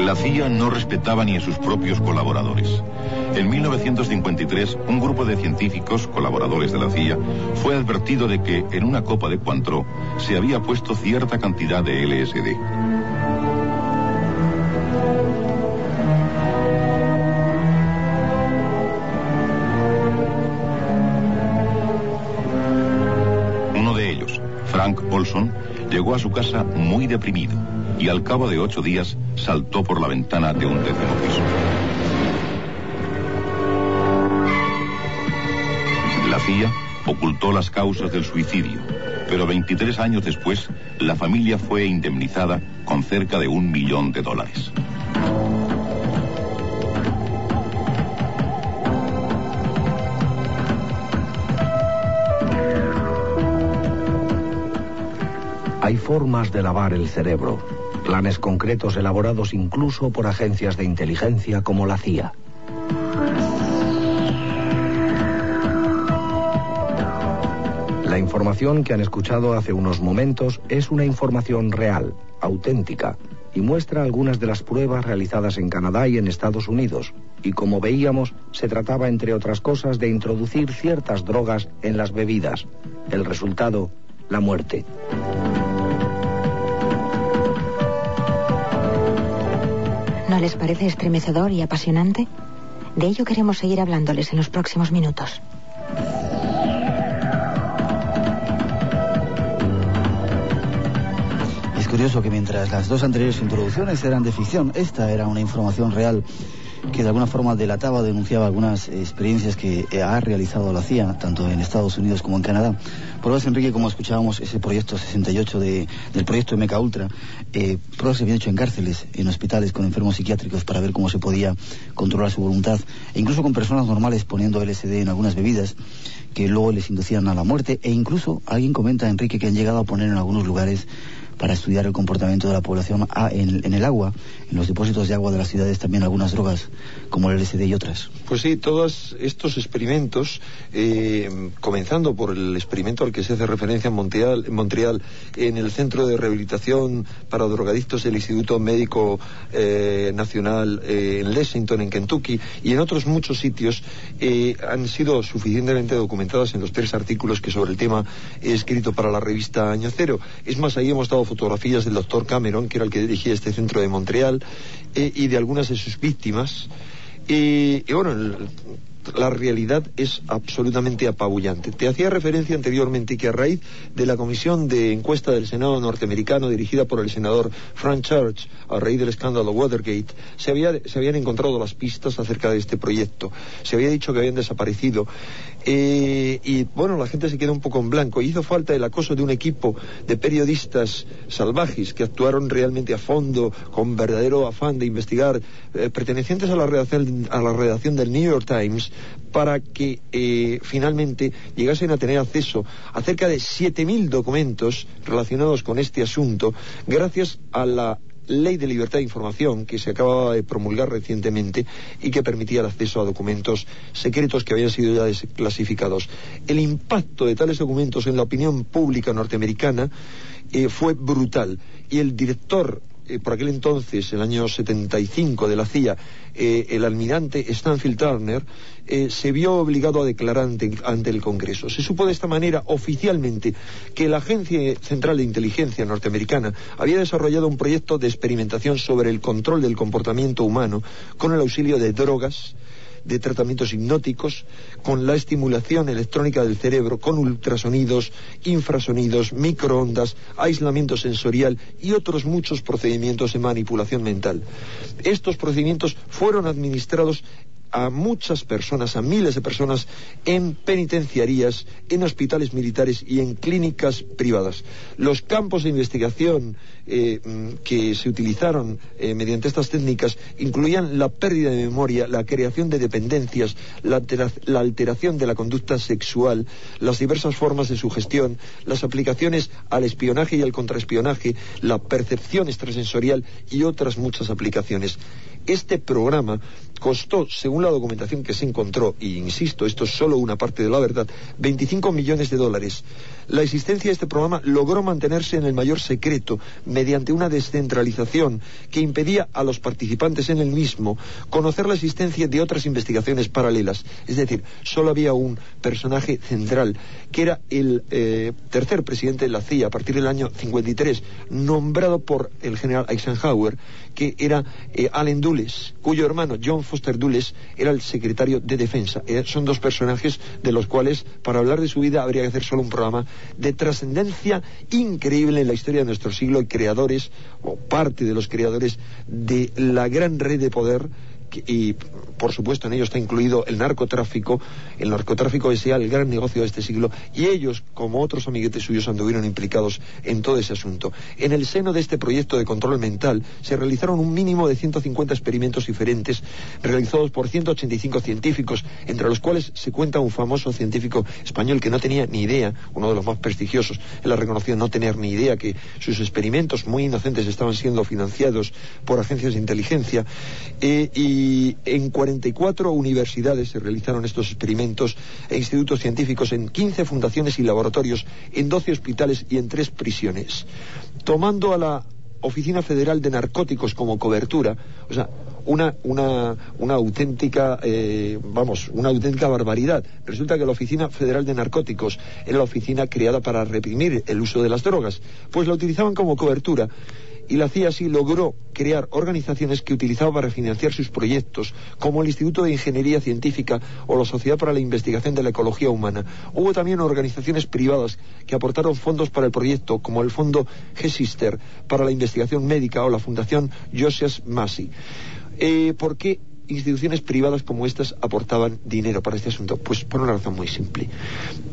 La CIA no respetaba ni a sus propios colaboradores. En 1953, un grupo de científicos, colaboradores de la CIA, fue advertido de que en una copa de Cointreau se había puesto cierta cantidad de LSD. Uno de ellos, Frank Olson, llegó a su casa muy deprimido y al cabo de ocho días saltó por la ventana de un décimo piso. CIA ocultó las causas del suicidio, pero 23 años después, la familia fue indemnizada con cerca de un millón de dólares. Hay formas de lavar el cerebro, planes concretos elaborados incluso por agencias de inteligencia como la CIA. Información que han escuchado hace unos momentos es una información real, auténtica, y muestra algunas de las pruebas realizadas en Canadá y en Estados Unidos. Y como veíamos, se trataba, entre otras cosas, de introducir ciertas drogas en las bebidas. El resultado, la muerte. ¿No les parece estremecedor y apasionante? De ello queremos seguir hablándoles en los próximos minutos. Curioso que mientras las dos anteriores introducciones eran de ficción, esta era una información real que de alguna forma delataba denunciaba algunas experiencias que ha realizado la CIA, tanto en Estados Unidos como en Canadá. Pruebas, Enrique, como escuchábamos, ese proyecto 68 de, del proyecto MK Ultra, eh, pruebas se habían hecho en cárceles, en hospitales con enfermos psiquiátricos para ver cómo se podía controlar su voluntad, e incluso con personas normales poniendo LSD en algunas bebidas que luego les inducían a la muerte, e incluso alguien comenta, Enrique, que han llegado a poner en algunos lugares para estudiar el comportamiento de la población ah, en, en, el agua, en los depósitos de agua de las ciudades también algunas drogas, como el LSD y otras. Pues sí, todos estos experimentos, eh, comenzando por el experimento al que se hace referencia en Montreal, en, Montreal, en el Centro de Rehabilitación para Drogadictos del Instituto Médico eh, Nacional eh, en Lexington, en Kentucky, y en otros muchos sitios, han sido suficientemente documentadas en los tres artículos que sobre el tema he escrito para la revista Año Cero. Es más, ahí hemos dado fotografías del doctor Cameron, que era el que dirigía este centro de Montreal, y de algunas de sus víctimas. Y, bueno, la realidad es absolutamente apabullante. Te hacía referencia anteriormente que a raíz de la comisión de encuesta del Senado norteamericano dirigida por el senador Frank Church a raíz del escándalo Watergate, se, había, se habían encontrado las pistas acerca de este proyecto. Se había dicho que habían desaparecido. Eh, y bueno, la gente se quedó un poco en blanco. Hizo falta el acoso de un equipo de periodistas salvajes que actuaron realmente a fondo, con verdadero afán de investigar, eh, pertenecientes a la, redacción, a la redacción del New York Times, para que eh, finalmente llegasen a tener acceso a cerca de 7.000 documentos relacionados con este asunto, gracias a la ley de libertad de información que se acababa de promulgar recientemente y que permitía el acceso a documentos secretos que habían sido ya desclasificados. El impacto de tales documentos en la opinión pública norteamericana eh, fue brutal y el director eh, por aquel entonces, el año 75 de la CIA, eh, el almirante Stanfield Turner, eh, se vio obligado a declarar ante, ante, el Congreso. Se supo de esta manera oficialmente que la Agencia Central de Inteligencia norteamericana había desarrollado un proyecto de experimentación sobre el control del comportamiento humano con el auxilio de drogas, de tratamientos hipnóticos, con la estimulación electrónica del cerebro, con ultrasonidos, infrasonidos, microondas, aislamiento sensorial y otros muchos procedimientos de manipulación mental. Estos procedimientos fueron administrados a muchas personas, a miles de personas, en penitenciarías, en hospitales militares y en clínicas privadas. Los campos de investigación eh, que se utilizaron eh, mediante estas técnicas incluían la pérdida de memoria, la creación de dependencias, la, la alteración de la conducta sexual, las diversas formas de sugestión, las aplicaciones al espionaje y al contraespionaje, la percepción extrasensorial y otras muchas aplicaciones. Este programa costó, según la documentación que se encontró, y insisto, esto es solo una parte de la verdad, 25 millones de dólares. La existencia de este programa logró mantenerse en el mayor secreto mediante una descentralización que impedía a los participantes en el mismo conocer la existencia de otras investigaciones paralelas. Es decir, solo había un personaje central, que era el eh, tercer presidente de la CIA a partir del año 53, nombrado por el general Eisenhower, que era eh, Allen Dulles, cuyo hermano John Foster Dulles era el secretario de defensa. Eh, son dos personajes de los cuales, para hablar de su vida, habría que hacer solo un programa de trascendencia increíble en la historia de nuestro siglo y creadores, o parte de los creadores, de la gran red de poder y por supuesto en ello está incluido el narcotráfico. El narcotráfico es el gran negocio de este siglo y ellos, como otros amiguetes suyos, anduvieron implicados en todo ese asunto. En el seno de este proyecto de control mental se realizaron un mínimo de 150 experimentos diferentes realizados por 185 científicos, entre los cuales se cuenta un famoso científico español que no tenía ni idea, uno de los más prestigiosos, él ha reconocido no tener ni idea que sus experimentos muy inocentes estaban siendo financiados por agencias de inteligencia eh, en 44 universidades se realizaron estos experimentos e institutos científicos en 15 fundaciones y laboratorios, en 12 hospitales y en 3 prisiones. Tomando a la Oficina Federal de Narcóticos como cobertura, o sea, una, una, una auténtica, eh, vamos, una auténtica barbaridad. Resulta que la Oficina Federal de Narcóticos era la oficina creada para reprimir el uso de las drogas, pues la utilizaban como cobertura y la CIA así logró crear organizaciones que utilizaba para financiar sus proyectos, como el Instituto de Ingeniería Científica o la Sociedad para la Investigación de la Ecología Humana. Hubo también organizaciones privadas que aportaron fondos para el proyecto, como el Fondo G-Sister para la Investigación Médica o la Fundación Joseph Massey. Eh, ¿Por qué instituciones privadas como estas aportaban dinero para este asunto? Pues por una razón muy simple.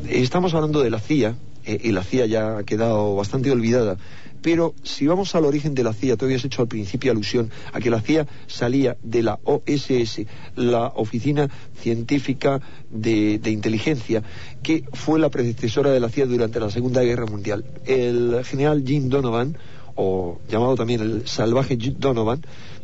Estamos hablando de la CIA, eh, y la CIA ya ha quedado bastante olvidada, pero si vamos al origen de la CIA, tú habías hecho al principio alusión a que la CIA salía de la OSS, la Oficina Científica de, Inteligencia, que fue la predecesora de la CIA durante la Segunda Guerra Mundial. El general Jim Donovan, o llamado también el salvaje Jim Donovan,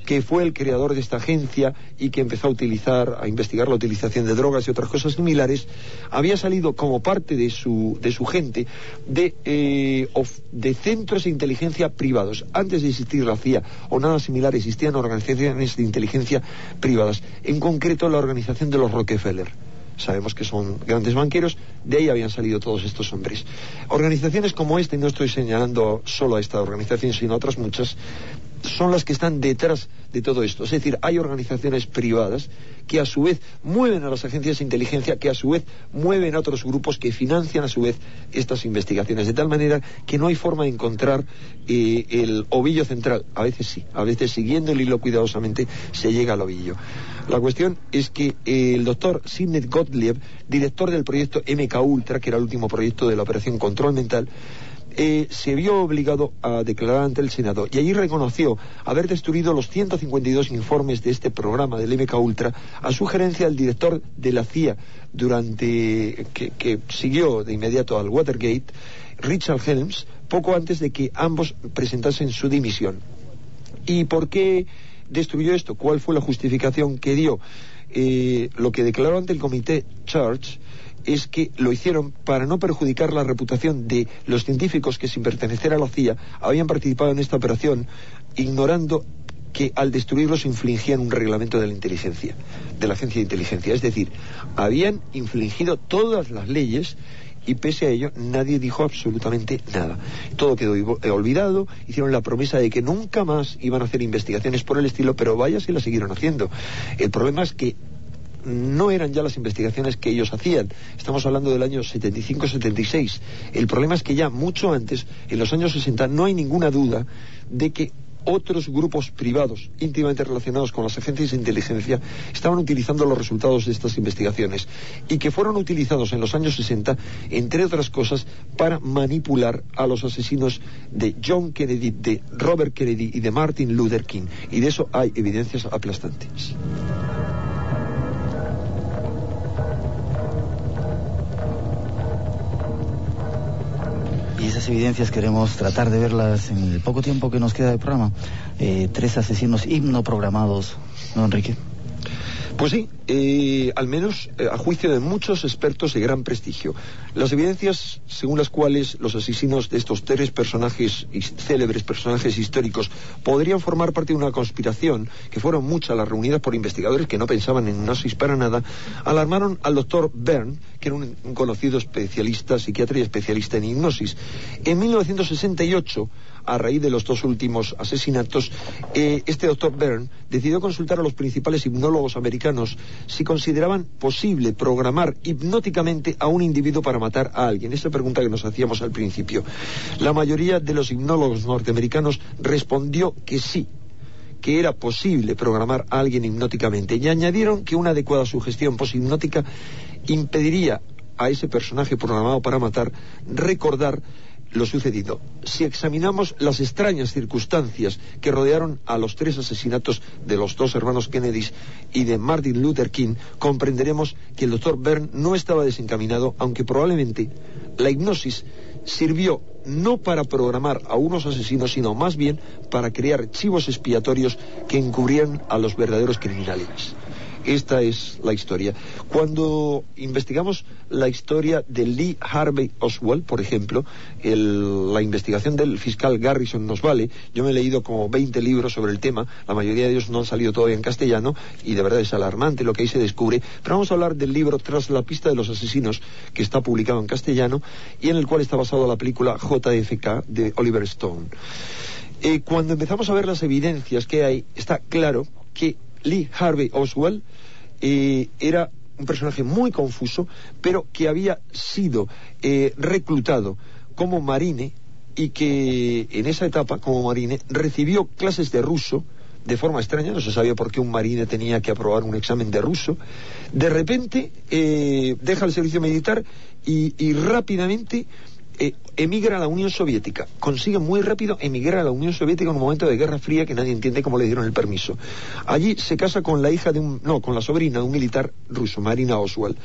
que fue el creador de esta agencia y que empezó a utilizar, a investigar la utilización de drogas y otras cosas similares, había salido como parte de su, de su gente de, eh, de centros de inteligencia privados. Antes de existir la CIA o nada similar, existían organizaciones de inteligencia privadas. En concreto, la organización de los Rockefeller sabemos que son grandes banqueros, de ahí habían salido todos estos hombres. Organizaciones como esta, y no estoy señalando solo a esta organización, sino a otras muchas, son las que están detrás de todo esto. Es decir, hay organizaciones privadas que a su vez mueven a las agencias de inteligencia, que a su vez mueven a otros grupos que financian a su vez estas investigaciones, de tal manera que no hay forma de encontrar eh, el ovillo central. A veces sí, a veces siguiendo el hilo cuidadosamente se llega al ovillo. La cuestión es que eh, el doctor Sidney Gottlieb, director del proyecto MK Ultra, que era el último proyecto de la operación Control Mental, eh, se vio obligado a declarar ante el Senado y allí reconoció haber destruido los 152 informes de este programa del MK Ultra a sugerencia del director de la CIA durante que, siguió de inmediato al Watergate, Richard Helms, poco antes de que ambos presentasen su dimisión. ¿Y por qué destruyó esto? ¿Cuál fue la justificación que dio? Eh, lo que declaró ante el comité Church es que lo hicieron para no perjudicar la reputación de los científicos que sin pertenecer a la CIA habían participado en esta operación, ignorando que al destruirlos infligían un reglamento de la inteligencia, de la agencia de inteligencia. Es decir, habían infligido todas las leyes y pese a ello nadie dijo absolutamente nada. Todo quedó eh, olvidado, hicieron la promesa de que nunca más iban a hacer investigaciones por el estilo, pero vaya si la siguieron haciendo. El problema es que no eran ya las investigaciones que ellos hacían. Estamos hablando del año 75-76. El problema es que ya mucho antes, en los años 60, no hay ninguna duda de que otros grupos privados íntimamente relacionados con las agencias de inteligencia estaban utilizando los resultados de estas investigaciones y que fueron utilizados en los años 60, entre otras cosas, para manipular a los asesinos de John Kennedy, de Robert Kennedy y de Martin Luther King. Y de eso hay evidencias aplastantes. Evidencias queremos tratar de verlas en el poco tiempo que nos queda de programa. Eh, tres asesinos himno programados, ¿no, Enrique? Pues sí, eh, al menos eh, a juicio de muchos expertos de gran prestigio. Las evidencias según las cuales los asesinos de estos tres personajes, célebres personajes históricos, podrían formar parte de una conspiración, que fueron muchas las reunidas por investigadores que no pensaban en gnosis para nada, alarmaron al doctor Bern, que era un, conocido especialista, psiquiatra y especialista en hipnosis. En 1968 a raíz de los dos últimos asesinatos, eh, este doctor Byrne decidió consultar a los principales hipnólogos americanos si consideraban posible programar hipnóticamente a un individuo para matar a alguien. Esa pregunta que nos hacíamos al principio. La mayoría de los hipnólogos norteamericanos respondió que sí, que era posible programar a alguien hipnóticamente y añadieron que una adecuada sugestión poshipnótica impediría a ese personaje programado para matar recordar lo sucedido. Si examinamos las extrañas circunstancias que rodearon a los tres asesinatos de los dos hermanos Kennedy y de Martin Luther King, comprenderemos que el doctor Byrne no estaba desencaminado, aunque probablemente la hipnosis sirvió no para programar a unos asesinos, sino más bien para crear chivos expiatorios que encubrieran a los verdaderos criminales. Esta es la historia. Cuando investigamos la historia de Lee Harvey Oswald, por ejemplo, la investigación del fiscal Garrison nos vale. Yo me he leído como 20 libros sobre el tema, la mayoría de ellos no han salido todavía en castellano y de verdad es alarmante lo que ahí se descubre. Pero vamos a hablar del libro Tras la pista de los asesinos, que está publicado en castellano y en el cual está basada la película JFK de Oliver Stone. Eh, cuando empezamos a ver las evidencias que hay, está claro que Lee Harvey Oswald eh, era un personaje muy confuso, pero que había sido eh, reclutado como marine y que en esa etapa, como marine, recibió clases de ruso de forma extraña, no se sabía por qué un marine tenía que aprobar un examen de ruso. De repente eh, deja el servicio militar y rápidamente eh, emigra a la Unión Soviética. Consigue muy rápido emigrar a la Unión Soviética en un momento de Guerra Fría que nadie entiende cómo le dieron el permiso. Allí se casa con la hija de un, no, con la sobrina de un militar ruso, Marina Oswald.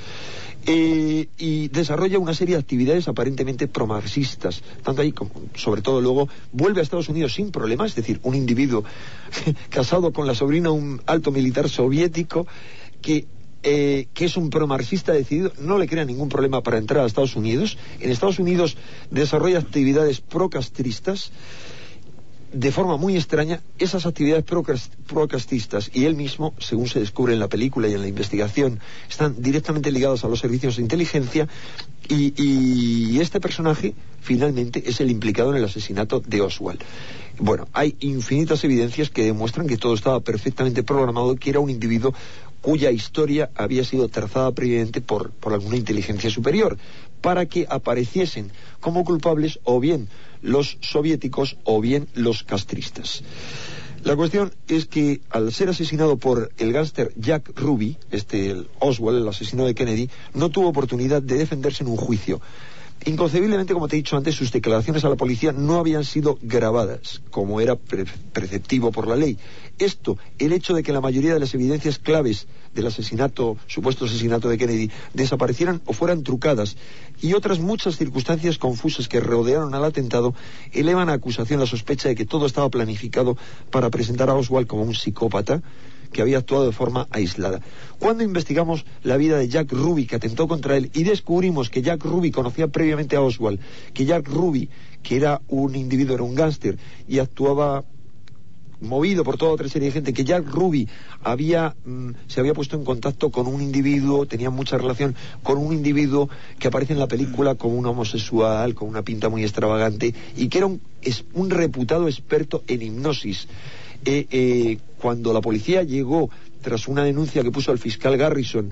Eh, y desarrolla una serie de actividades aparentemente promarxistas. Tanto ahí, como, sobre todo luego, vuelve a Estados Unidos sin problemas, es decir, un individuo casado con la sobrina de un alto militar soviético que eh, que es un promarxista decidido, no le crea ningún problema para entrar a Estados Unidos. En Estados Unidos desarrolla actividades procastristas de forma muy extraña esas actividades procastistas y él mismo, según se descubre en la película y en la investigación, están directamente ligados a los servicios de inteligencia y, y, este personaje finalmente es el implicado en el asesinato de Oswald. Bueno, hay infinitas evidencias que demuestran que todo estaba perfectamente programado, que era un individuo cuya historia había sido trazada previamente por, por alguna inteligencia superior, para que apareciesen como culpables o bien los soviéticos o bien los castristas. La cuestión es que al ser asesinado por el gángster Jack Ruby, este Oswald, el asesino de Kennedy, no tuvo oportunidad de defenderse en un juicio. Inconcebiblemente, como te he dicho antes, sus declaraciones a la policía no habían sido grabadas, como era preceptivo por la ley. Esto, el hecho de que la mayoría de las evidencias claves del asesinato, supuesto asesinato de Kennedy, desaparecieran o fueran trucadas, y otras muchas circunstancias confusas que rodearon al atentado, elevan a acusación la sospecha de que todo estaba planificado para presentar a Oswald como un psicópata, que había actuado de forma aislada. Cuando investigamos la vida de Jack Ruby, que atentó contra él, y descubrimos que Jack Ruby conocía previamente a Oswald, que Jack Ruby, que era un individuo, era un gángster, y actuaba movido por toda otra serie de gente, que Jack Ruby había, mm, se había puesto en contacto con un individuo, tenía mucha relación con un individuo que aparece en la película como un homosexual, con una pinta muy extravagante, y que era un, es, un reputado experto en hipnosis. Eh, eh, cuando la policía llegó tras una denuncia que puso el fiscal Garrison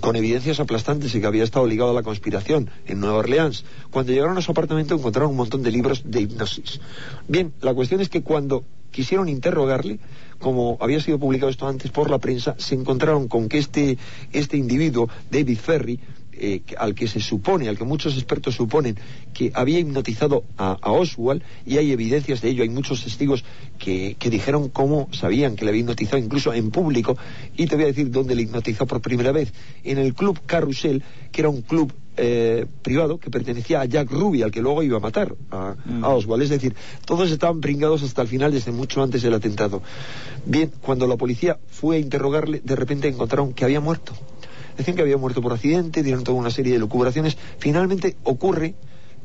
con, evidencias aplastantes y que había estado ligado a la conspiración en Nueva Orleans, cuando llegaron a su apartamento encontraron un montón de libros de hipnosis. Bien, la cuestión es que cuando quisieron interrogarle, como había sido publicado esto antes por la prensa, se encontraron con que este, este individuo, David Ferry, eh, al que se supone, al que muchos expertos suponen que había hipnotizado a, Oswald, y hay evidencias de ello, hay muchos testigos que, dijeron cómo sabían que le había hipnotizado, incluso en público, y te voy a decir dónde le hipnotizó por primera vez, en el club Carrusel, que era un club eh, privado que pertenecía a Jack Ruby, al que luego iba a matar a, mm. a, Oswald. Es decir, todos estaban pringados hasta el final, desde mucho antes del atentado. Bien, cuando la policía fue a interrogarle, de repente encontraron que había muerto. Decían que había muerto por accidente, dieron toda una serie de lucubraciones. Finalmente ocurre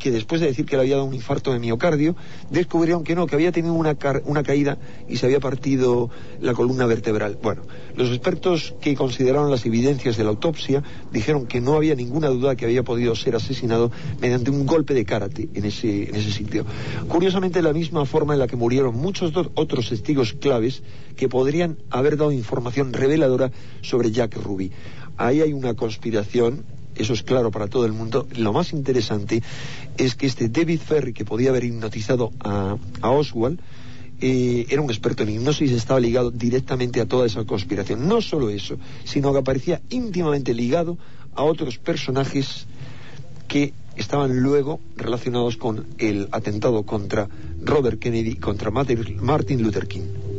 que después de decir que le había dado un infarto de miocardio, descubrieron que no, que había tenido una, caída y se había partido la columna vertebral. Bueno, los expertos que consideraron las evidencias de la autopsia dijeron que no había ninguna duda que había podido ser asesinado mediante un golpe de karate en ese sitio. Curiosamente, la misma forma en la que murieron muchos otros testigos claves que podrían haber dado información reveladora sobre Jack Ruby. Ahí hay una conspiración eso es claro para todo el mundo. Lo más interesante es que este David Ferry, que podía haber hipnotizado a, Oswald, eh, era un experto en hipnosis estaba ligado directamente a toda esa conspiración. No solo eso, sino que aparecía íntimamente ligado a otros personajes que estaban luego relacionados con el atentado contra Robert Kennedy, contra Martin Luther King.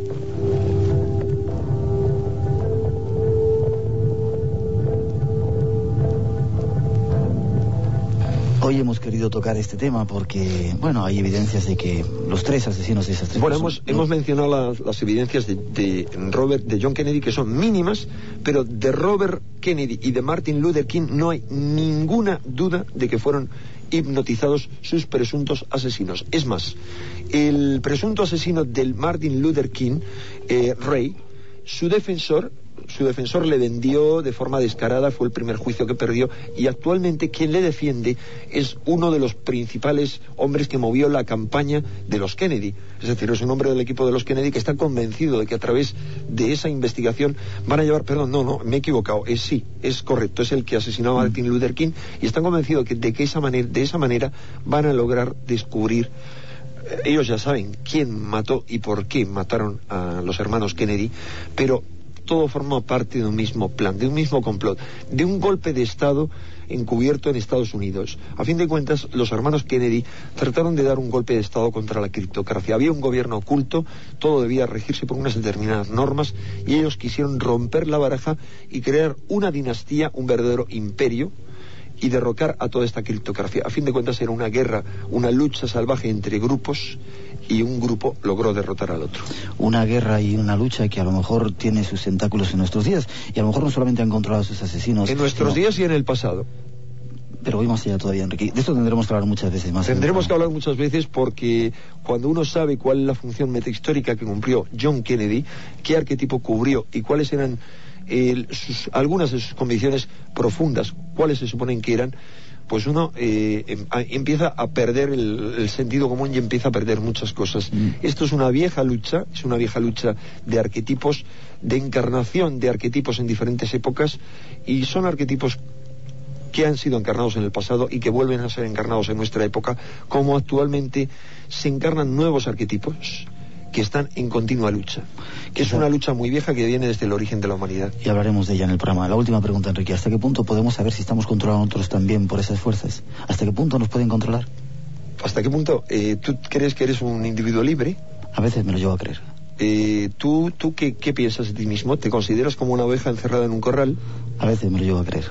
Hoy hemos querido tocar este tema porque, bueno, hay evidencias de que los tres asesinos de esas tres Bueno, hemos, hemos mencionado las, evidencias de, Robert, de John Kennedy, que son mínimas, pero de Robert Kennedy y de Martin Luther King no hay ninguna duda de que fueron hipnotizados sus presuntos asesinos. Es más, el presunto asesino del Martin Luther King, eh, Ray, su defensor su defensor le vendió de forma descarada, fue el primer juicio que perdió y actualmente quien le defiende es uno de los principales hombres que movió la campaña de los Kennedy. Es decir, es un hombre del equipo de los Kennedy que está convencido de que a través de esa investigación van a llevar, perdón, no, no, me he equivocado, es sí, es correcto, es el que asesinó a Martin Luther King y están convencidos de que esa manera, de esa manera van a lograr descubrir eh, ellos ya saben quién mató y por qué mataron a los hermanos Kennedy, pero todo forma parte de un mismo plan, de un mismo complot, de un golpe de Estado encubierto en Estados Unidos. A fin de cuentas, los hermanos Kennedy trataron de dar un golpe de Estado contra la criptografía. Había un gobierno oculto, todo debía regirse por unas determinadas normas y ellos quisieron romper la baraja y crear una dinastía, un verdadero imperio y derrocar a toda esta criptografía. A fin de cuentas era una guerra, una lucha salvaje entre grupos y un grupo logró derrotar al otro. Una guerra y una lucha que a lo mejor tiene sus tentáculos en nuestros días y a lo mejor no solamente han controlado a sus asesinos. En nuestros días y en el pasado. Pero hoy más allá todavía, Enrique. De esto tendremos que hablar muchas veces más. Tendremos que hablar muchas veces porque cuando uno sabe cuál es la función metahistórica que cumplió John Kennedy, qué arquetipo cubrió y cuáles eran algunas de sus convicciones profundas, cuáles se suponen que eran, pues uno eh, em, empieza a perder el, sentido común y empieza a perder muchas cosas. Mm. Esto es una vieja lucha, es una vieja lucha de arquetipos, de encarnación de arquetipos en diferentes épocas y son arquetipos que han sido encarnados en el pasado y que vuelven a ser encarnados en nuestra época, como actualmente se encarnan nuevos arquetipos que están en continua lucha, que es una lucha muy vieja que viene desde el origen de la humanidad. Y hablaremos de ella en el programa. La última pregunta, Enrique, ¿hasta qué punto podemos saber si estamos controlando nosotros también por esas fuerzas? ¿Hasta qué punto nos pueden controlar? ¿Hasta qué punto? Eh, ¿Tú crees que eres un individuo libre? A veces me lo llevo a creer. Eh, ¿Tú, tú qué, qué piensas de ti mismo? ¿Te consideras como una oveja encerrada en un corral? A veces me lo llevo a creer.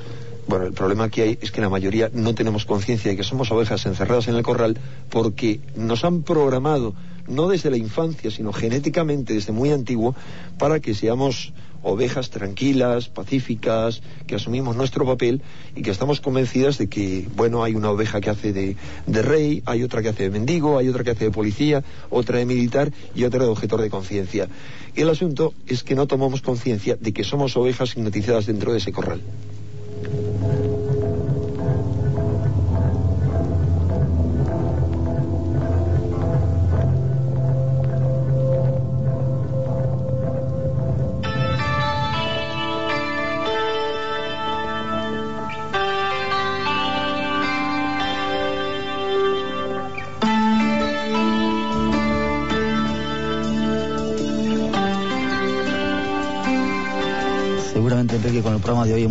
Bueno, el problema que hay es que la mayoría no tenemos conciencia de que somos ovejas encerradas en el corral porque nos han programado no desde la infancia, sino genéticamente desde muy antiguo, para que seamos ovejas tranquilas, pacíficas, que asumimos nuestro papel y que estamos convencidas de que, bueno, hay una oveja que hace de, rey, hay otra que hace de mendigo, hay otra que hace de policía, otra de militar y otra de objetor de conciencia. El asunto es que no tomamos conciencia de que somos ovejas hipnotizadas dentro de ese corral. Thank you.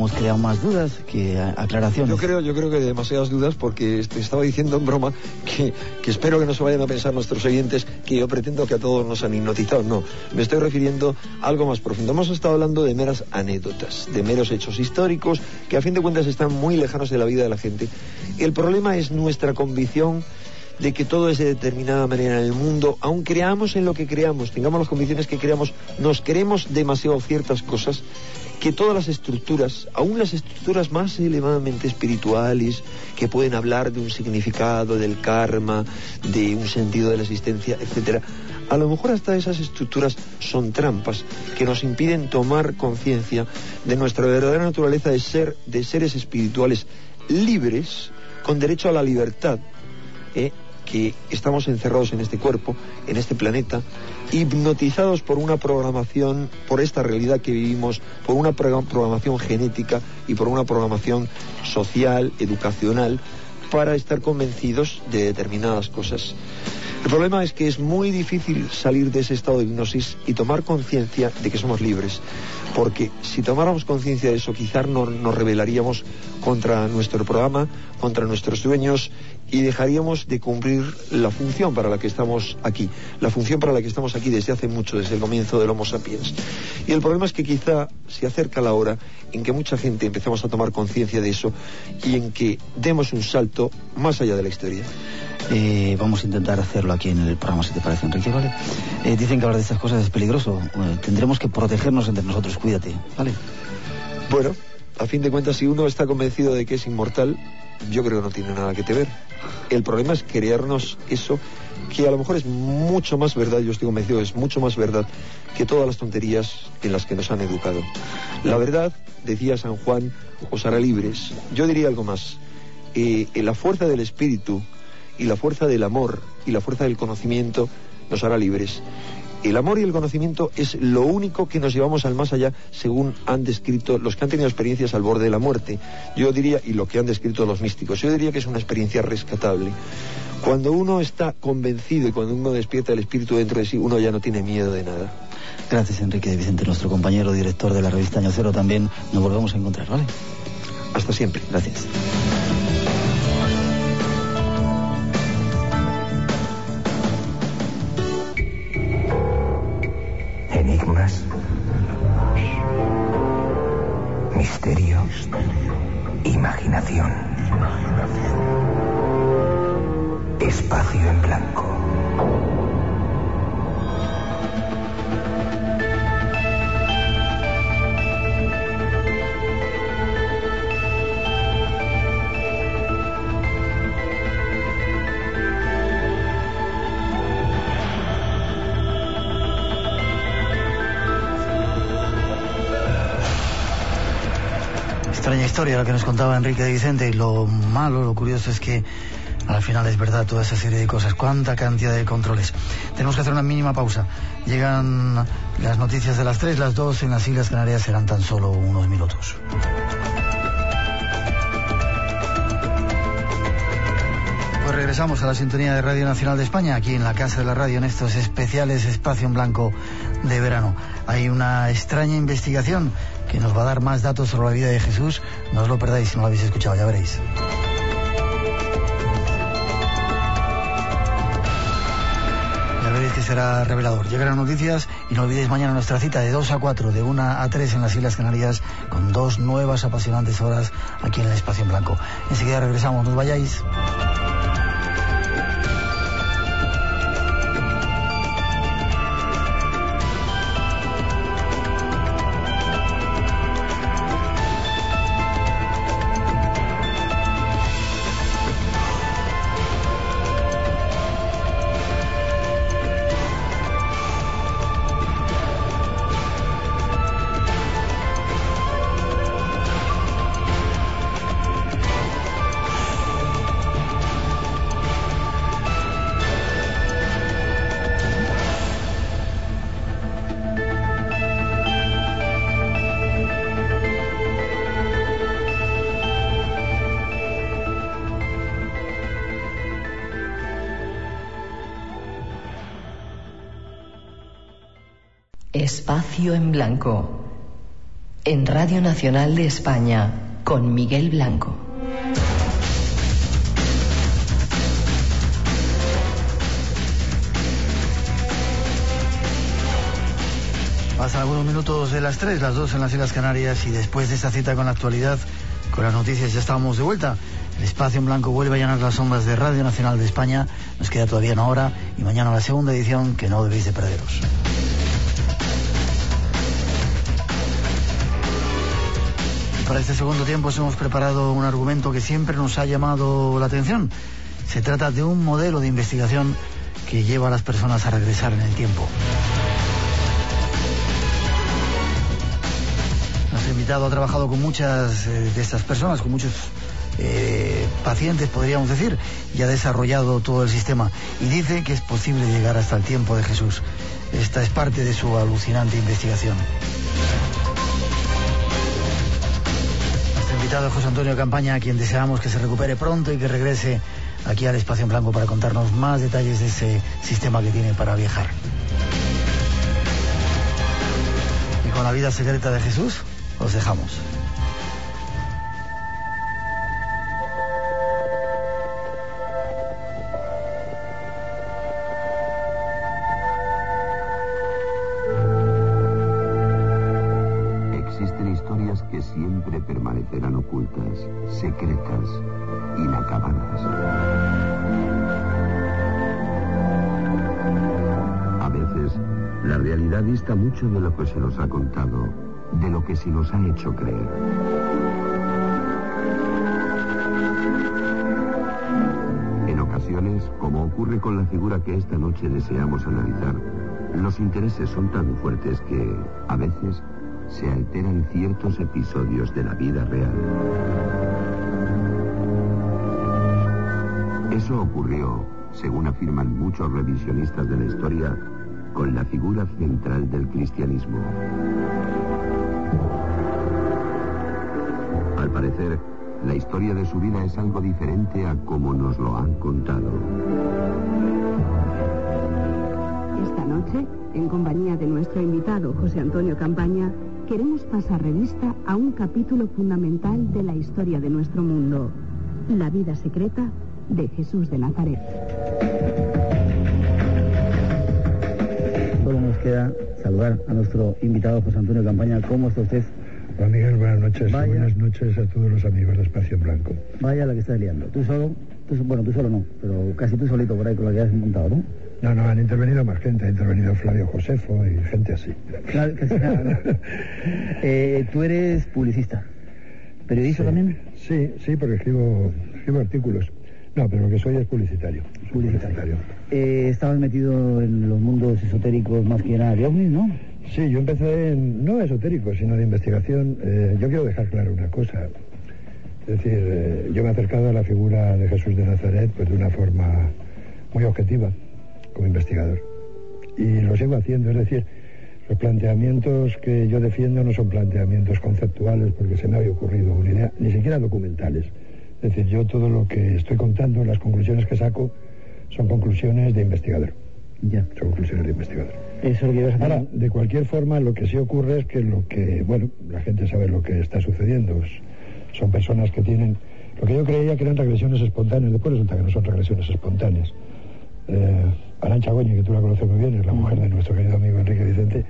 Hemos creado más dudas que aclaraciones. Yo creo, yo creo que demasiadas dudas porque te estaba diciendo en broma que, que espero que no se vayan a pensar nuestros oyentes que yo pretendo que a todos nos han hipnotizado. No, me estoy refiriendo a algo más profundo. Hemos estado hablando de meras anécdotas, de meros hechos históricos que a fin de cuentas están muy lejanos de la vida de la gente. El problema es nuestra convicción de que todo es de determinada manera en el mundo, aun creamos en lo que creamos, tengamos las convicciones que creamos, nos creemos demasiado ciertas cosas que todas las estructuras, aún las estructuras más elevadamente espirituales, que pueden hablar de un significado, del karma, de un sentido de la existencia, etcétera, a lo mejor hasta esas estructuras son trampas que nos impiden tomar conciencia de nuestra verdadera naturaleza de ser, de seres espirituales libres, con derecho a la libertad, ¿eh? que estamos encerrados en este cuerpo, en este planeta, hipnotizados por una programación, por esta realidad que vivimos, por una programación genética y por una programación social, educacional, para estar convencidos de determinadas cosas. El problema es que es muy difícil salir de ese estado de hipnosis y tomar conciencia de que somos libres, porque si tomáramos conciencia de eso, quizás no, nos rebelaríamos contra nuestro programa, contra nuestros sueños y dejaríamos de cumplir la función para la que estamos aquí, la función para la que estamos aquí desde hace mucho, desde el comienzo del Homo sapiens. Y el problema es que quizá se acerca la hora en que mucha gente empecemos a tomar conciencia de eso y en que demos un salto más allá de la historia. Eh, vamos a intentar hacerlo aquí en el programa, si te parece, Enrique, ¿vale? Eh, dicen que hablar de estas cosas es peligroso. Eh, tendremos que protegernos entre nosotros, cuídate, ¿vale? Bueno, a fin de cuentas, si uno está convencido de que es inmortal, yo creo que no tiene nada que ver. El problema es creernos eso que a lo mejor es mucho más verdad, yo estoy convencido, es mucho más verdad que todas las tonterías en las que nos han educado. La verdad, decía San Juan, os hará libres. Yo diría algo más. Eh, la fuerza del espíritu y la fuerza del amor y la fuerza del conocimiento nos hará libres. El amor y el conocimiento es lo único que nos llevamos al más allá, según han descrito los que han tenido experiencias al borde de la muerte. Yo diría, y lo que han descrito los místicos, yo diría que es una experiencia rescatable. Cuando uno está convencido y cuando uno despierta el espíritu dentro de sí, uno ya no tiene miedo de nada. Gracias, Enrique de Vicente, nuestro compañero director de la revista Año Cero. También nos volvemos a encontrar, ¿vale? Hasta siempre. Gracias. Enigmas. Misterio. Imaginación. Espacio en blanco. Extraña historia la que nos contaba Enrique de Vicente y lo malo, lo curioso es que al final es verdad toda esa serie de cosas. Cuánta cantidad de controles. Tenemos que hacer una mínima pausa. Llegan las noticias de las 3, las 2 en las Islas Canarias serán tan solo unos minutos. Pues regresamos a la sintonía de Radio Nacional de España, aquí en la Casa de la Radio, en estos especiales Espacio en Blanco de verano. Hay una extraña investigación que nos va a dar más datos sobre la vida de Jesús. No os lo perdáis si no lo habéis escuchado, ya veréis. Ya veréis que será revelador. Llegarán noticias y no olvidéis mañana nuestra cita de 2 a 4, de 1 a 3 en las Islas Canarias, con dos nuevas apasionantes horas aquí en el Espacio en Blanco. Enseguida regresamos, no os vayáis. Blanco. En Radio Nacional de España, con Miguel Blanco. Pasan algunos minutos de las 3, las 2 en las Islas Canarias y después de esta cita con la actualidad, con las noticias ya estábamos de vuelta. El espacio en blanco vuelve a llenar las ondas de Radio Nacional de España. Nos queda todavía una hora y mañana la segunda edición que no debéis de perderos. Para este segundo tiempo hemos preparado un argumento que siempre nos ha llamado la atención. Se trata de un modelo de investigación que lleva a las personas a regresar en el tiempo. Nuestro invitado ha trabajado con muchas eh, de estas personas, con muchos eh, pacientes, podríamos decir, y ha desarrollado todo el sistema. Y dice que es posible llegar hasta el tiempo de Jesús. Esta es parte de su alucinante investigación. Invitado José Antonio Campaña, a quien deseamos que se recupere pronto y que regrese aquí al Espacio en Blanco para contarnos más detalles de ese sistema que tiene para viajar. Y con la vida secreta de Jesús, os dejamos. Ocultas, secretas, inacabadas. A veces, la realidad dista mucho de lo que se nos ha contado, de lo que se nos ha hecho creer. En ocasiones, como ocurre con la figura que esta noche deseamos analizar, los intereses son tan fuertes que, a veces, se alteran ciertos episodios de la vida real. Eso ocurrió, según afirman muchos revisionistas de la historia, con la figura central del cristianismo. Al parecer, la historia de su vida es algo diferente a como nos lo han contado. Esta noche, en compañía de nuestro invitado José Antonio Campaña, queremos pasar revista a un capítulo fundamental de la historia de nuestro mundo, la vida secreta de Jesús de Nazaret. Solo nos queda saludar a nuestro invitado José Antonio Campaña. ¿Cómo está usted? Hola Miguel, buenas noches. Vaya. Buenas noches a todos los amigos de Espacio en Blanco. Vaya la que estás liando. Tú solo, tú, bueno, tú solo no, pero casi tú solito por ahí con la que has montado, ¿no? No, no, han intervenido más gente. Ha intervenido Flavio Josefo y gente así. Claro que sí. Eh, tú eres publicista. ¿Periodista Sí. también? Sí, sí, porque escribo, escribo artículos. No, pero lo que soy es publicitario. Publicitario. Eh, estabas metido en los mundos esotéricos más que nada de ovnis, ¿no? Sí, yo empecé en, no esotérico, sino de investigación. Eh, yo quiero dejar claro una cosa. Es decir, eh, yo me he acercado a la figura de Jesús de Nazaret pues de una forma muy objetiva, como investigador. Y lo sigo haciendo, es decir, los planteamientos que yo defiendo no son planteamientos conceptuales porque se me había ocurrido una idea, ni siquiera documentales. Es decir, yo todo lo que estoy contando, las conclusiones que saco, son conclusiones de investigador. Ya. Son conclusiones de investigador. Eso lo que. Ahora, de cualquier forma, lo que sí ocurre es que lo que, bueno, la gente sabe lo que está sucediendo. Son personas que tienen, lo que yo creía que eran regresiones espontáneas, después resulta que no son regresiones espontáneas. Eh, Arancha Goñi, que tú la conoces muy bien, es la mujer de nuestro querido amigo Enrique Vicente,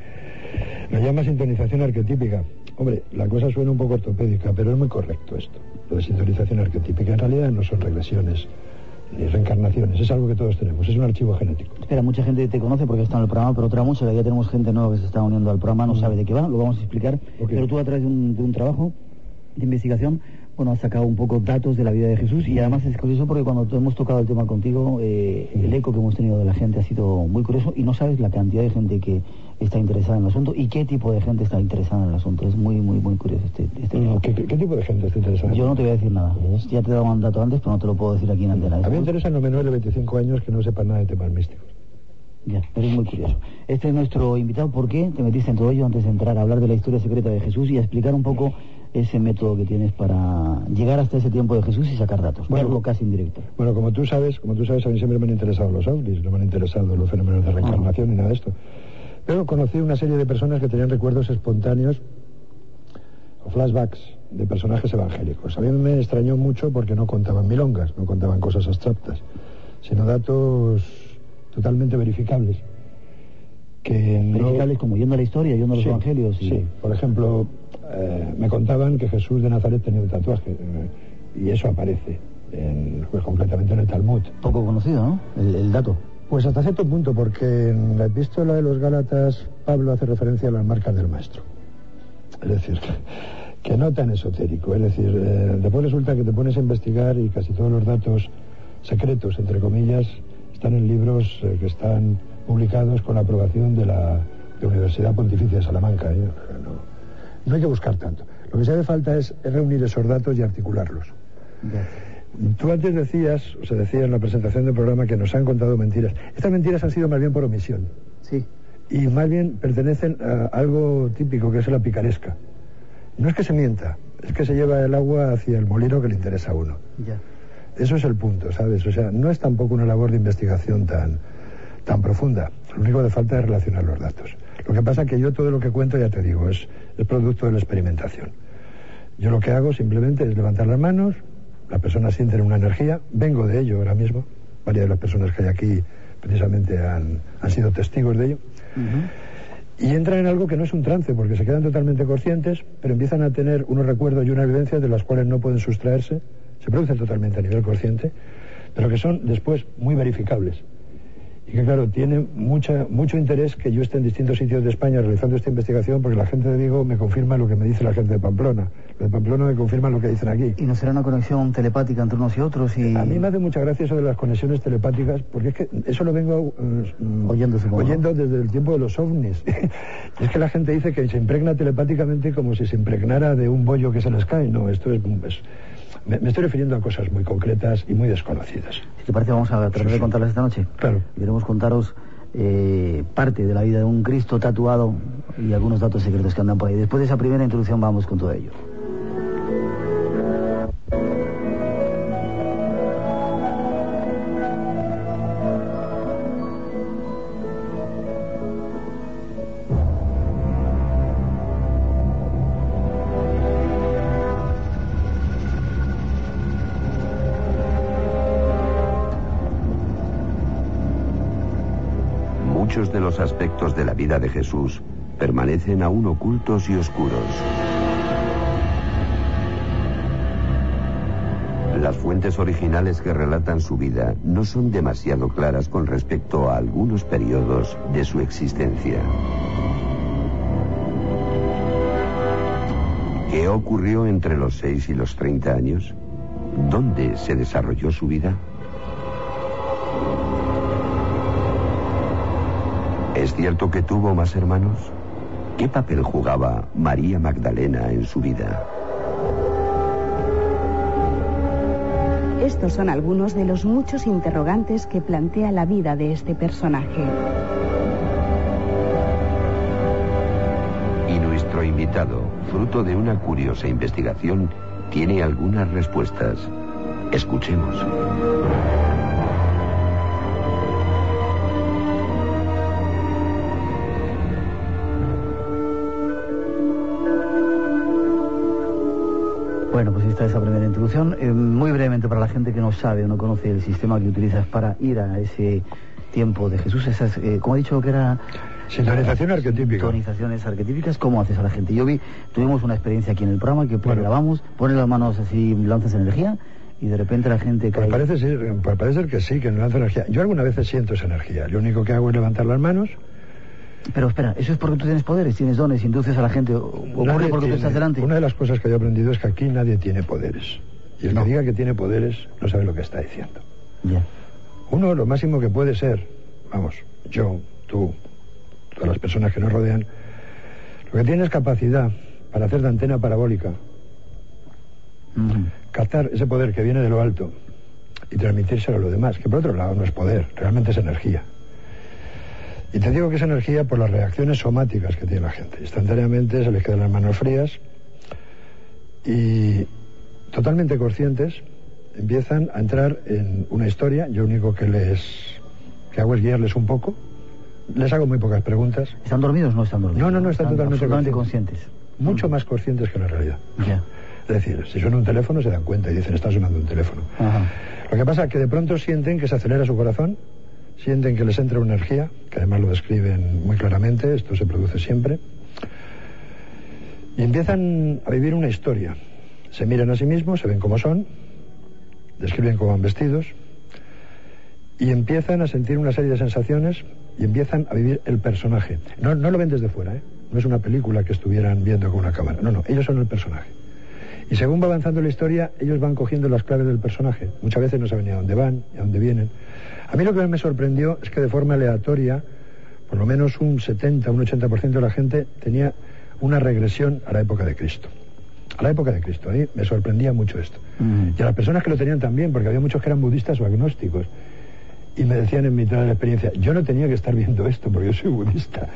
lo llama sintonización arquetípica. Hombre, la cosa suena un poco ortopédica, pero es muy correcto esto. Lo de sintonización arquetípica en realidad no son regresiones ni reencarnaciones, es algo que todos tenemos, es un archivo genético. Espera, mucha gente te conoce porque está en el programa, pero otra mucha, ya tenemos gente nueva que se está uniendo al programa, no sabe de qué va, lo vamos a explicar. Pero tú a través de un, de un trabajo de investigación, bueno, has sacado un poco datos de la vida de Jesús y además es curioso porque cuando hemos tocado el tema contigo, eh, el eco que hemos tenido de la gente ha sido muy curioso y no sabes la cantidad de gente que está interesada en el asunto y qué tipo de gente está interesada en el asunto. Es muy, muy, muy curioso este, este No, ¿qué, tipo de gente está interesada? Yo no te voy a decir nada. Ya te he dado un dato antes, pero no te lo puedo decir aquí en antena. A mí me interesan los menores de 25 años que no sepan nada de temas místicos. Ya, pero es muy curioso. Este es nuestro invitado. ¿Por qué te metiste en todo ello antes de entrar a hablar de la historia secreta de Jesús y a explicar un poco ese método que tienes para llegar hasta ese tiempo de Jesús y sacar datos? Bueno. Verlo casi en directo. Bueno, como tú sabes, como tú sabes, a mí siempre me han interesado los ovnis, no me han interesado los fenómenos de reencarnación ni nada de esto. Pero conocí una serie de personas que tenían recuerdos espontáneos o flashbacks de personajes evangélicos. A mí me extrañó mucho porque no contaban milongas, no contaban cosas abstractas, sino datos totalmente verificables. Que no- Verificables como yendo a la historia, yendo a los Sí, evangelios. Y... Sí, por ejemplo, eh, me contaban que Jesús de Nazaret tenía un tatuaje eh, y eso aparece en- pues, completamente en el Talmud. Poco conocido, ¿no? El, el dato. Pues hasta cierto punto, porque en la epístola de los Gálatas Pablo hace referencia a las marcas del maestro. Es decir, que no tan esotérico. Es decir, eh, después resulta que te pones a investigar y casi todos los datos secretos, entre comillas, están en libros que están publicados con la aprobación de la, Universidad Pontificia de Salamanca. ¿eh? No, hay que buscar tanto. Lo que se hace falta es, reunir esos datos y articularlos. Tú antes decías, o se decía en la presentación del programa, que nos han contado mentiras. Estas mentiras han sido más bien por omisión. Sí. Y más bien pertenecen a algo típico, que es la picaresca. No es que se mienta, es que se lleva el agua hacia el molino que le interesa a uno. Ya. Eso es el punto, ¿sabes? O sea, no es tampoco una labor de investigación tan, tan profunda. Lo único que falta es relacionar los datos. Lo que pasa es que yo todo lo que cuento, ya te digo, es, es producto de la experimentación. Yo lo que hago simplemente es levantar las manos, la persona siente una energía, vengo de ello ahora mismo, varias de las personas que hay aquí precisamente han, han sido testigos de ello, y entran en algo que no es un trance, porque se quedan totalmente conscientes, pero empiezan a tener unos recuerdos y unas vivencias de las cuales no pueden sustraerse, se producen totalmente a nivel consciente, pero que son después muy verificables y que claro, tiene mucha, mucho interés que yo esté en distintos sitios de España realizando esta investigación porque la gente de Vigo me confirma lo que me dice la gente de Pamplona. Los de Pamplona me confirman lo que dicen aquí. ¿Y no será una conexión telepática entre unos y otros? Y... A mí me hace mucha gracia eso de las conexiones telepáticas porque es que eso lo vengo eh, oyendo, oyendo desde el tiempo de los ovnis. es que la gente dice que se impregna telepáticamente como si se impregnara de un bollo que se les cae. No, esto es me, estoy refiriendo a cosas muy concretas y muy desconocidas. Si te parece, vamos a tratar de contarles esta noche. Claro. Queremos contaros eh, parte de la vida de un Cristo tatuado y algunos datos secretos que andan por ahí. Después de esa primera introducción vamos con todo ello. Aspectos de la vida de Jesús permanecen aún ocultos y oscuros. Las fuentes originales que relatan su vida no son demasiado claras con respecto a algunos periodos de su existencia. ¿Qué ocurrió entre los 6 y los 30 años? ¿Dónde se desarrolló su vida? ¿Es cierto que tuvo más hermanos? ¿Qué papel jugaba María Magdalena en su vida? Estos son algunos de los muchos interrogantes que plantea la vida de este personaje. Y nuestro invitado, fruto de una curiosa investigación, tiene algunas respuestas. Escuchemos. Bueno, pues esta es la primera introducción. Eh, muy brevemente para la gente que no sabe o no conoce el sistema que utilizas para ir a ese tiempo de Jesús, esas, eh, como ha dicho que era... Sintonización arquetípica. Sintonizaciones arquetípicas, ¿cómo haces a la gente? Yo vi, tuvimos una experiencia aquí en el programa que pues, grabamos, pones las manos así, lanzas energía y de repente la gente pues cae... Pues parece, ser, parece que sí, que no lanza energía. Yo alguna vez siento esa energía. Lo único que hago es levantar las manos pero espera, ¿eso es porque tú tienes poderes, tienes dones, induces a la gente? ¿Ocurre porque tú estás delante? Una de las cosas que yo he aprendido es que aquí nadie tiene poderes. Y el que diga que tiene poderes no sabe lo que está diciendo. Ya. Uno, lo máximo que puede ser, vamos, yo, tú, todas las personas que nos rodean, lo que tiene es capacidad para hacer de antena parabólica, captar ese poder que viene de lo alto y transmitírselo a los demás, que por otro lado no es poder, realmente es energía. Y te digo que es energía por las reacciones somáticas que tiene la gente. Instantáneamente se les quedan las manos frías y totalmente conscientes empiezan a entrar en una historia. Yo único que les que hago es guiarles un poco. Les hago muy pocas preguntas. ¿Están dormidos o no están dormidos? No, no, no, están, totalmente conscientes. Mucho más conscientes que la realidad. Ya. Es decir, si suena un teléfono se dan cuenta y dicen, está sonando un teléfono. Lo que pasa es que de pronto sienten que se acelera su corazón, sienten que les entra una energía, que además lo describen muy claramente, esto se produce siempre, y empiezan a vivir una historia. Se miran a sí mismos, se ven como son, describen cómo van vestidos, y empiezan a sentir una serie de sensaciones y empiezan a vivir el personaje. No, no lo ven desde fuera, ¿eh? no es una película que estuvieran viendo con una cámara. No, no, ellos son el personaje. Y según va avanzando la historia, ellos van cogiendo las claves del personaje. Muchas veces no saben ni a dónde van, ni a dónde vienen. A mí lo que me sorprendió es que de forma aleatoria, por lo menos un 70, un 80% de la gente tenía una regresión a la época de Cristo. A la época de Cristo. A mí me sorprendía mucho esto. Y a las personas que lo tenían también, porque había muchos que eran budistas o agnósticos. Y me decían en mitad de la experiencia, yo no tenía que estar viendo esto porque yo soy budista.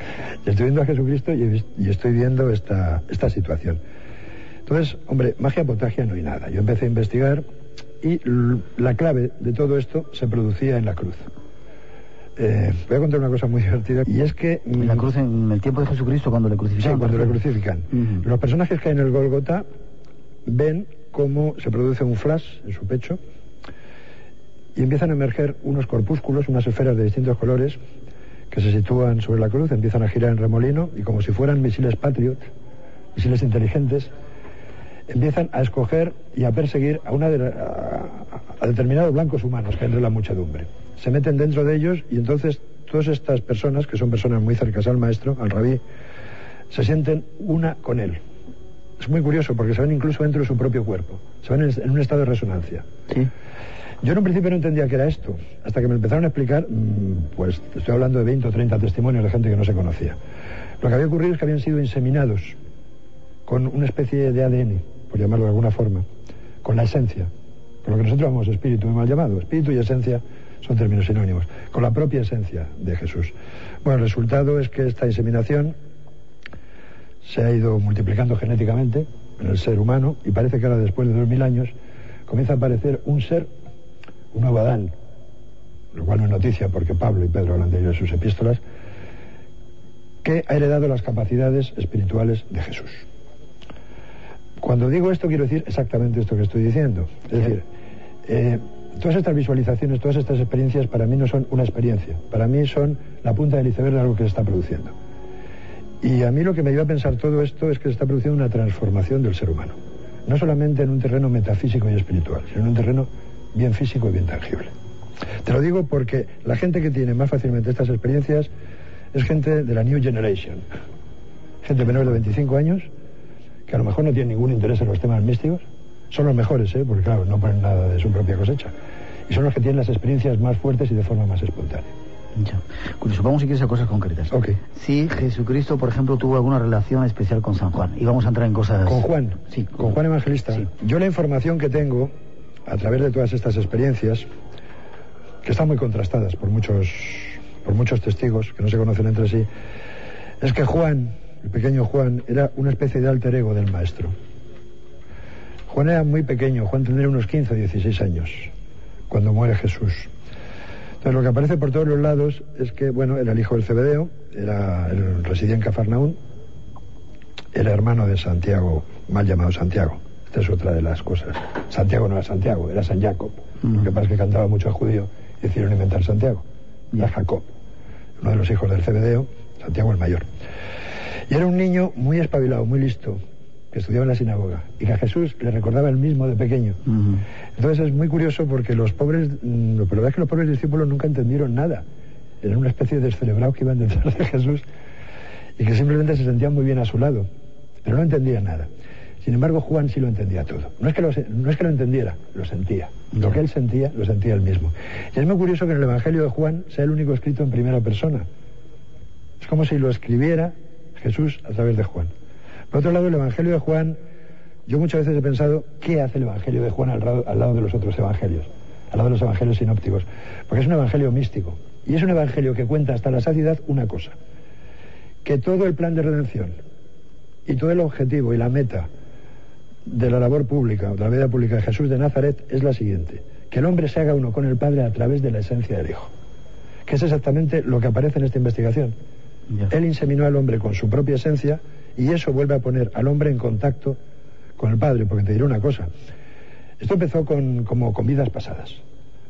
Y estoy viendo a Jesucristo y, y estoy viendo esta, esta situación. Entonces, hombre, magia potagia no hay nada. Yo empecé a investigar y la clave de todo esto se producía en la cruz. Eh, voy a contar una cosa muy divertida y es que... En la cruz, en el tiempo de Jesucristo, cuando le crucifican. Sí, cuando le crucifican. Los personajes que hay en el Golgota ven cómo se produce un flash en su pecho y empiezan a emerger unos corpúsculos, unas esferas de distintos colores que se sitúan sobre la cruz, empiezan a girar en remolino y como si fueran misiles Patriot, misiles inteligentes, empiezan a escoger y a perseguir a, una a, determinados blancos humanos que hay entre la muchedumbre. Se meten dentro de ellos y entonces todas estas personas, que son personas muy cercanas al maestro, al rabí, se sienten una con él. Es muy curioso porque se ven incluso dentro de su propio cuerpo, se ven en, un estado de resonancia. Yo en un principio no entendía qué era esto, hasta que me empezaron a explicar, mm, pues estoy hablando de 20 o 30 testimonios de gente que no se conocía. Lo que había ocurrido es que habían sido inseminados con una especie de ADN por llamarlo de alguna forma, con la esencia, por lo que nosotros llamamos espíritu, mal llamado. Espíritu y esencia son términos sinónimos, con la propia esencia de Jesús. Bueno, el resultado es que esta inseminación se ha ido multiplicando genéticamente en el ser humano y parece que ahora, después de dos mil años, comienza a aparecer un ser, un nuevo Adán, lo cual no es noticia porque Pablo y Pedro hablan de ello en sus epístolas, que ha heredado las capacidades espirituales de Jesús. Cuando digo esto quiero decir exactamente esto que estoy diciendo. Es decir, eh, todas estas visualizaciones, todas estas experiencias para mí no son una experiencia, para mí son la punta del iceberg de algo que se está produciendo. Y a mí lo que me lleva a pensar todo esto es que se está produciendo una transformación del ser humano. No solamente en un terreno metafísico y espiritual, sino en un terreno bien físico y bien tangible. Te lo digo porque la gente que tiene más fácilmente estas experiencias es gente de la New Generation, gente menor de 25 años que a lo mejor no tienen ningún interés en los temas místicos, son los mejores, ¿eh? porque claro, no ponen nada de su propia cosecha. Y son los que tienen las experiencias más fuertes y de forma más espontánea. Ya. Curioso, vamos si quieres a cosas concretas. Ok. Si Jesucristo, por ejemplo, tuvo alguna relación especial con San Juan. Y vamos a entrar en cosas... ¿Con Juan? Sí. ¿Con Juan Evangelista? Sí. Yo la información que tengo, a través de todas estas experiencias, que están muy contrastadas por muchos, por muchos testigos que no se conocen entre sí, es que Juan el pequeño Juan, era una especie de alter ego del maestro. Juan era muy pequeño, Juan tendría unos 15 o 16 años cuando muere Jesús. Entonces lo que aparece por todos los lados es que, bueno, era el hijo del Cebedeo, era, el, residía en Cafarnaún, era hermano de Santiago, mal llamado Santiago. Esta es otra de las cosas. Santiago no era Santiago, era San Jacob. Lo que pasa es que cantaba mucho a judío y decidieron inventar Santiago. Era Jacob, uno de los hijos del Cebedeo, Santiago el mayor. Y era un niño muy espabilado, muy listo, que estudiaba en la sinagoga y que a Jesús le recordaba el mismo de pequeño. Entonces es muy curioso porque los pobres, mm, lo verdad es que los pobres discípulos nunca entendieron nada. Eran una especie de descerebrados que iban detrás de Jesús y que simplemente se sentían muy bien a su lado, pero no entendían nada. Sin embargo, Juan sí lo entendía todo. No es que lo, no es que lo entendiera, lo sentía. Lo que él sentía, lo sentía él mismo. Y es muy curioso que en el Evangelio de Juan sea el único escrito en primera persona. Es como si lo escribiera Jesús a través de Juan. Por otro lado, el Evangelio de Juan, yo muchas veces he pensado, ¿qué hace el Evangelio de Juan al lado, de los otros evangelios? Al lado de los evangelios sinópticos. Porque es un evangelio místico. Y es un evangelio que cuenta hasta la saciedad una cosa. Que todo el plan de redención y todo el objetivo y la meta de la labor pública de la vida pública de Jesús de Nazaret es la siguiente. Que el hombre se haga uno con el Padre a través de la esencia del Hijo. Que es exactamente lo que aparece en esta investigación. Él inseminó al hombre con su propia esencia y eso vuelve a poner al hombre en contacto con el Padre, porque te diré una cosa. Esto empezó con, como con vidas pasadas.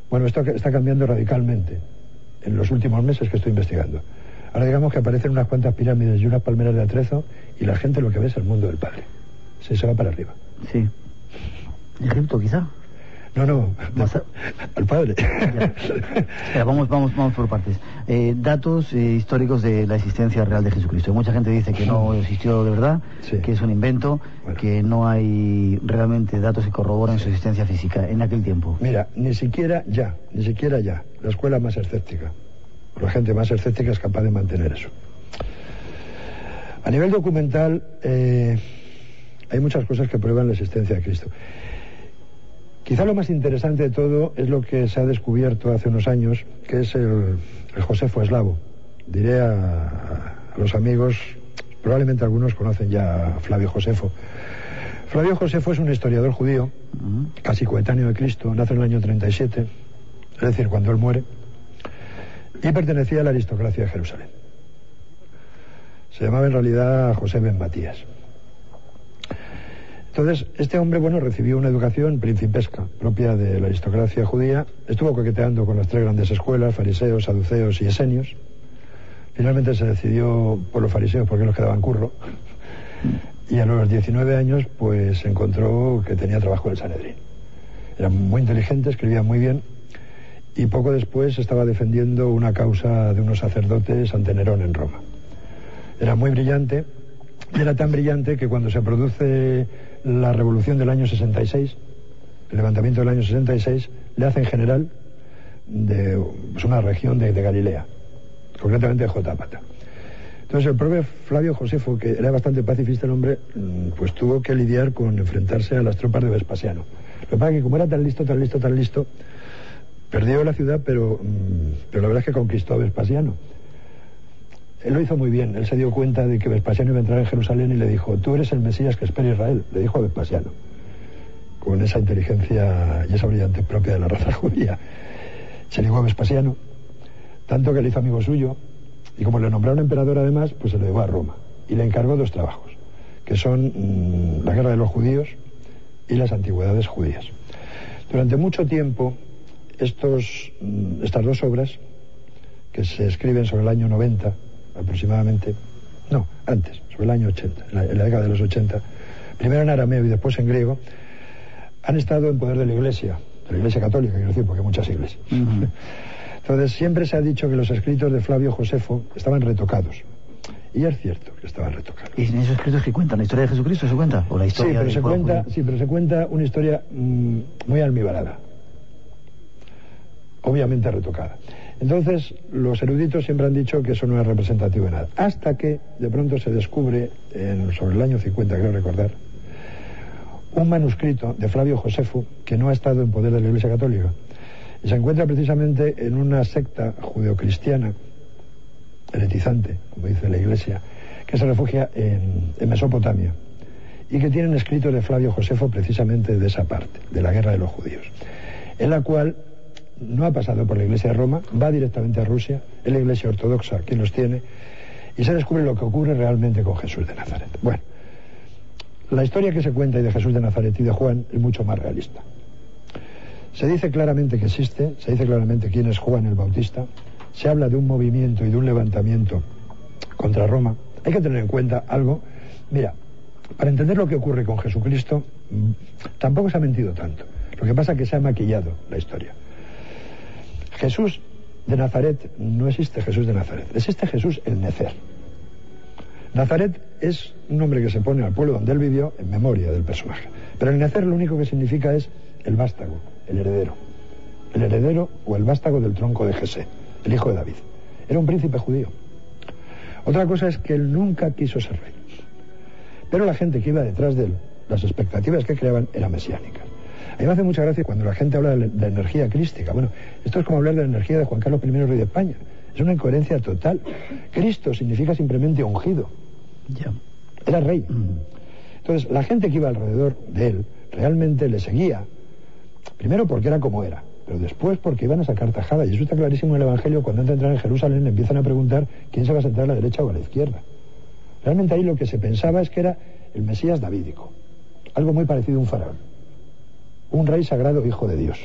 Bueno, esto está cambiando radicalmente en los últimos meses que estoy investigando. Ahora digamos que aparecen unas cuantas pirámides y unas palmeras de atrezo y la gente lo que ve es el mundo del Padre. Se, se va para arriba. Sí. Egipto, quizá. No, no, al padre. vamos, vamos, vamos por partes. Eh, datos eh, históricos de la existencia real de Jesucristo. Mucha gente dice que no existió de verdad, que es un invento, que no hay realmente datos que corroboran su existencia física en aquel tiempo. Mira, ni siquiera ya, ni siquiera ya, la escuela más escéptica, la gente más escéptica es capaz de mantener eso. A nivel documental, eh, hay muchas cosas que prueban la existencia de Cristo. Quizá lo más interesante de todo es lo que se ha descubierto hace unos años, que es el, Josefo eslavo. Diré a, los amigos, probablemente algunos conocen ya a Flavio Josefo. Flavio Josefo es un historiador judío, casi coetáneo de Cristo, nace en el año 37, es decir, cuando él muere, y pertenecía a la aristocracia de Jerusalén. Se llamaba en realidad José Ben Matías. Entonces, este hombre, bueno, recibió una educación principesca, propia de la aristocracia judía, estuvo coqueteando con las tres grandes escuelas, fariseos, saduceos y esenios. Finalmente se decidió por los fariseos porque los quedaban curro. Y a los 19 años, pues encontró que tenía trabajo en el Sanedrín. Era muy inteligente, escribía muy bien, y poco después estaba defendiendo una causa de unos sacerdotes ante Nerón en Roma. Era muy brillante, y era tan brillante que cuando se produce la revolución del año 66, el levantamiento del año 66, le hacen general de pues, una región de, Galilea, concretamente de Jotapata. Entonces el propio Flavio Josefo, que era bastante pacifista el hombre, mm, pues tuvo que lidiar con enfrentarse a las tropas de Vespasiano. Lo que pasa es que como era tan listo, tan listo, tan listo, perdió la ciudad, pero, mm, pero la verdad es que conquistó a Vespasiano. Él lo hizo muy bien. Él se dio cuenta de que Vespasiano iba a entrar en Jerusalén y le dijo, tú eres el Mesías que espera Israel. Le dijo a Vespasiano, con esa inteligencia y esa brillante propia de la raza judía. Se ligó a Vespasiano, tanto que le hizo amigo suyo, y como le nombraron emperador además, pues se lo llevó a Roma. Y le encargó dos trabajos, que son mm, la guerra de los judíos y las antigüedades judías. Durante mucho tiempo, mm, estas dos obras, que se escriben sobre el año 90, aproximadamente, no, antes, sobre el año 80, en la, década de los 80, primero en arameo y después en griego, han estado en poder de la Iglesia, de la Iglesia Católica, quiero decir, porque hay muchas iglesias. Entonces, siempre se ha dicho que los escritos de Flavio Josefo estaban retocados. Y es cierto que estaban retocados. ¿Y en esos escritos que cuentan? ¿La historia de Jesucristo se cuenta? ¿O la historia sí, pero, se cuenta, sí, pero se cuenta una historia mm, muy almibarada. Obviamente retocada. Entonces, los eruditos siempre han dicho que eso no es representativo de nada. Hasta que de pronto se descubre, sobre el año 50, creo recordar, un manuscrito de Flavio Josefo que no ha estado en poder de la Iglesia Católica. Y se encuentra precisamente en una secta judeocristiana, heretizante, como dice la Iglesia, que se refugia en, en Mesopotamia y que tienen escrito de Flavio Josefo precisamente de esa parte, de la guerra de los judíos, en la cual no ha pasado por la Iglesia de Roma, va directamente a Rusia, es la Iglesia Ortodoxa quien los tiene, y se descubre lo que ocurre realmente con Jesús de Nazaret. Bueno, la historia que se cuenta de Jesús de Nazaret y de Juan es mucho más realista. Se dice claramente que existe, se dice claramente quién es Juan el Bautista, se habla de un movimiento y de un levantamiento contra Roma. Hay que tener en cuenta algo. Mira, para entender lo que ocurre con Jesucristo, mm, tampoco se ha mentido tanto. Lo que pasa es que se ha maquillado la historia. Jesús de Nazaret no existe Jesús de Nazaret, existe Jesús el Necer. Nazaret es un nombre que se pone al pueblo donde él vivió en memoria del personaje. Pero el Necer lo único que significa es el vástago, el heredero. El heredero o el vástago del tronco de Jesé, el hijo de David. Era un príncipe judío. Otra cosa es que él nunca quiso ser rey. Pero la gente que iba detrás de él, las expectativas que creaban eran mesiánicas. A mí me hace mucha gracia cuando la gente habla de la energía crística. Bueno, esto es como hablar de la energía de Juan Carlos I, rey de España. Es una incoherencia total. Cristo significa simplemente ungido. Ya. Era rey. Mm. Entonces, la gente que iba alrededor de él realmente le seguía. Primero porque era como era, pero después porque iban a sacar tajada. Y eso está clarísimo en el Evangelio. Cuando antes de entrar en Jerusalén le empiezan a preguntar quién se va a sentar a la derecha o a la izquierda. Realmente ahí lo que se pensaba es que era el Mesías davídico. Algo muy parecido a un faraón un rey sagrado hijo de Dios.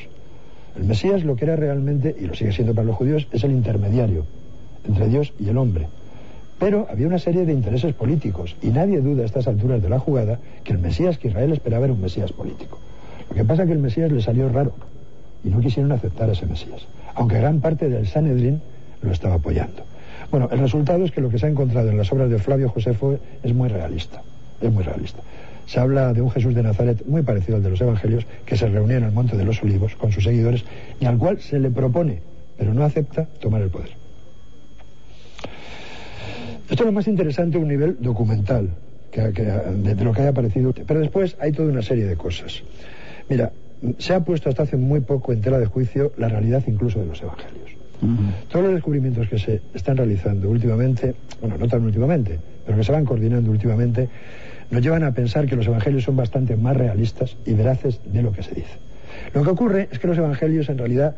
El Mesías lo que era realmente, y lo sigue siendo para los judíos, es el intermediario entre Dios y el hombre. Pero había una serie de intereses políticos y nadie duda a estas alturas de la jugada que el Mesías que Israel esperaba era un Mesías político. Lo que pasa es que el Mesías le salió raro y no quisieron aceptar a ese Mesías, aunque gran parte del Sanedrín lo estaba apoyando. Bueno, el resultado es que lo que se ha encontrado en las obras de Flavio Josefo es muy realista, es muy realista. Se habla de un Jesús de Nazaret muy parecido al de los Evangelios, que se reunía en el Monte de los Olivos con sus seguidores y al cual se le propone, pero no acepta, tomar el poder. Esto es lo más interesante a un nivel documental, de, lo que haya aparecido. Pero después hay toda una serie de cosas. Mira, se ha puesto hasta hace muy poco en tela de juicio la realidad incluso de los evangelios. Todos los descubrimientos que se están realizando últimamente, bueno, no tan últimamente, pero que se van coordinando últimamente, nos llevan a pensar que los evangelios son bastante más realistas y veraces de lo que se dice. Lo que ocurre es que los evangelios en realidad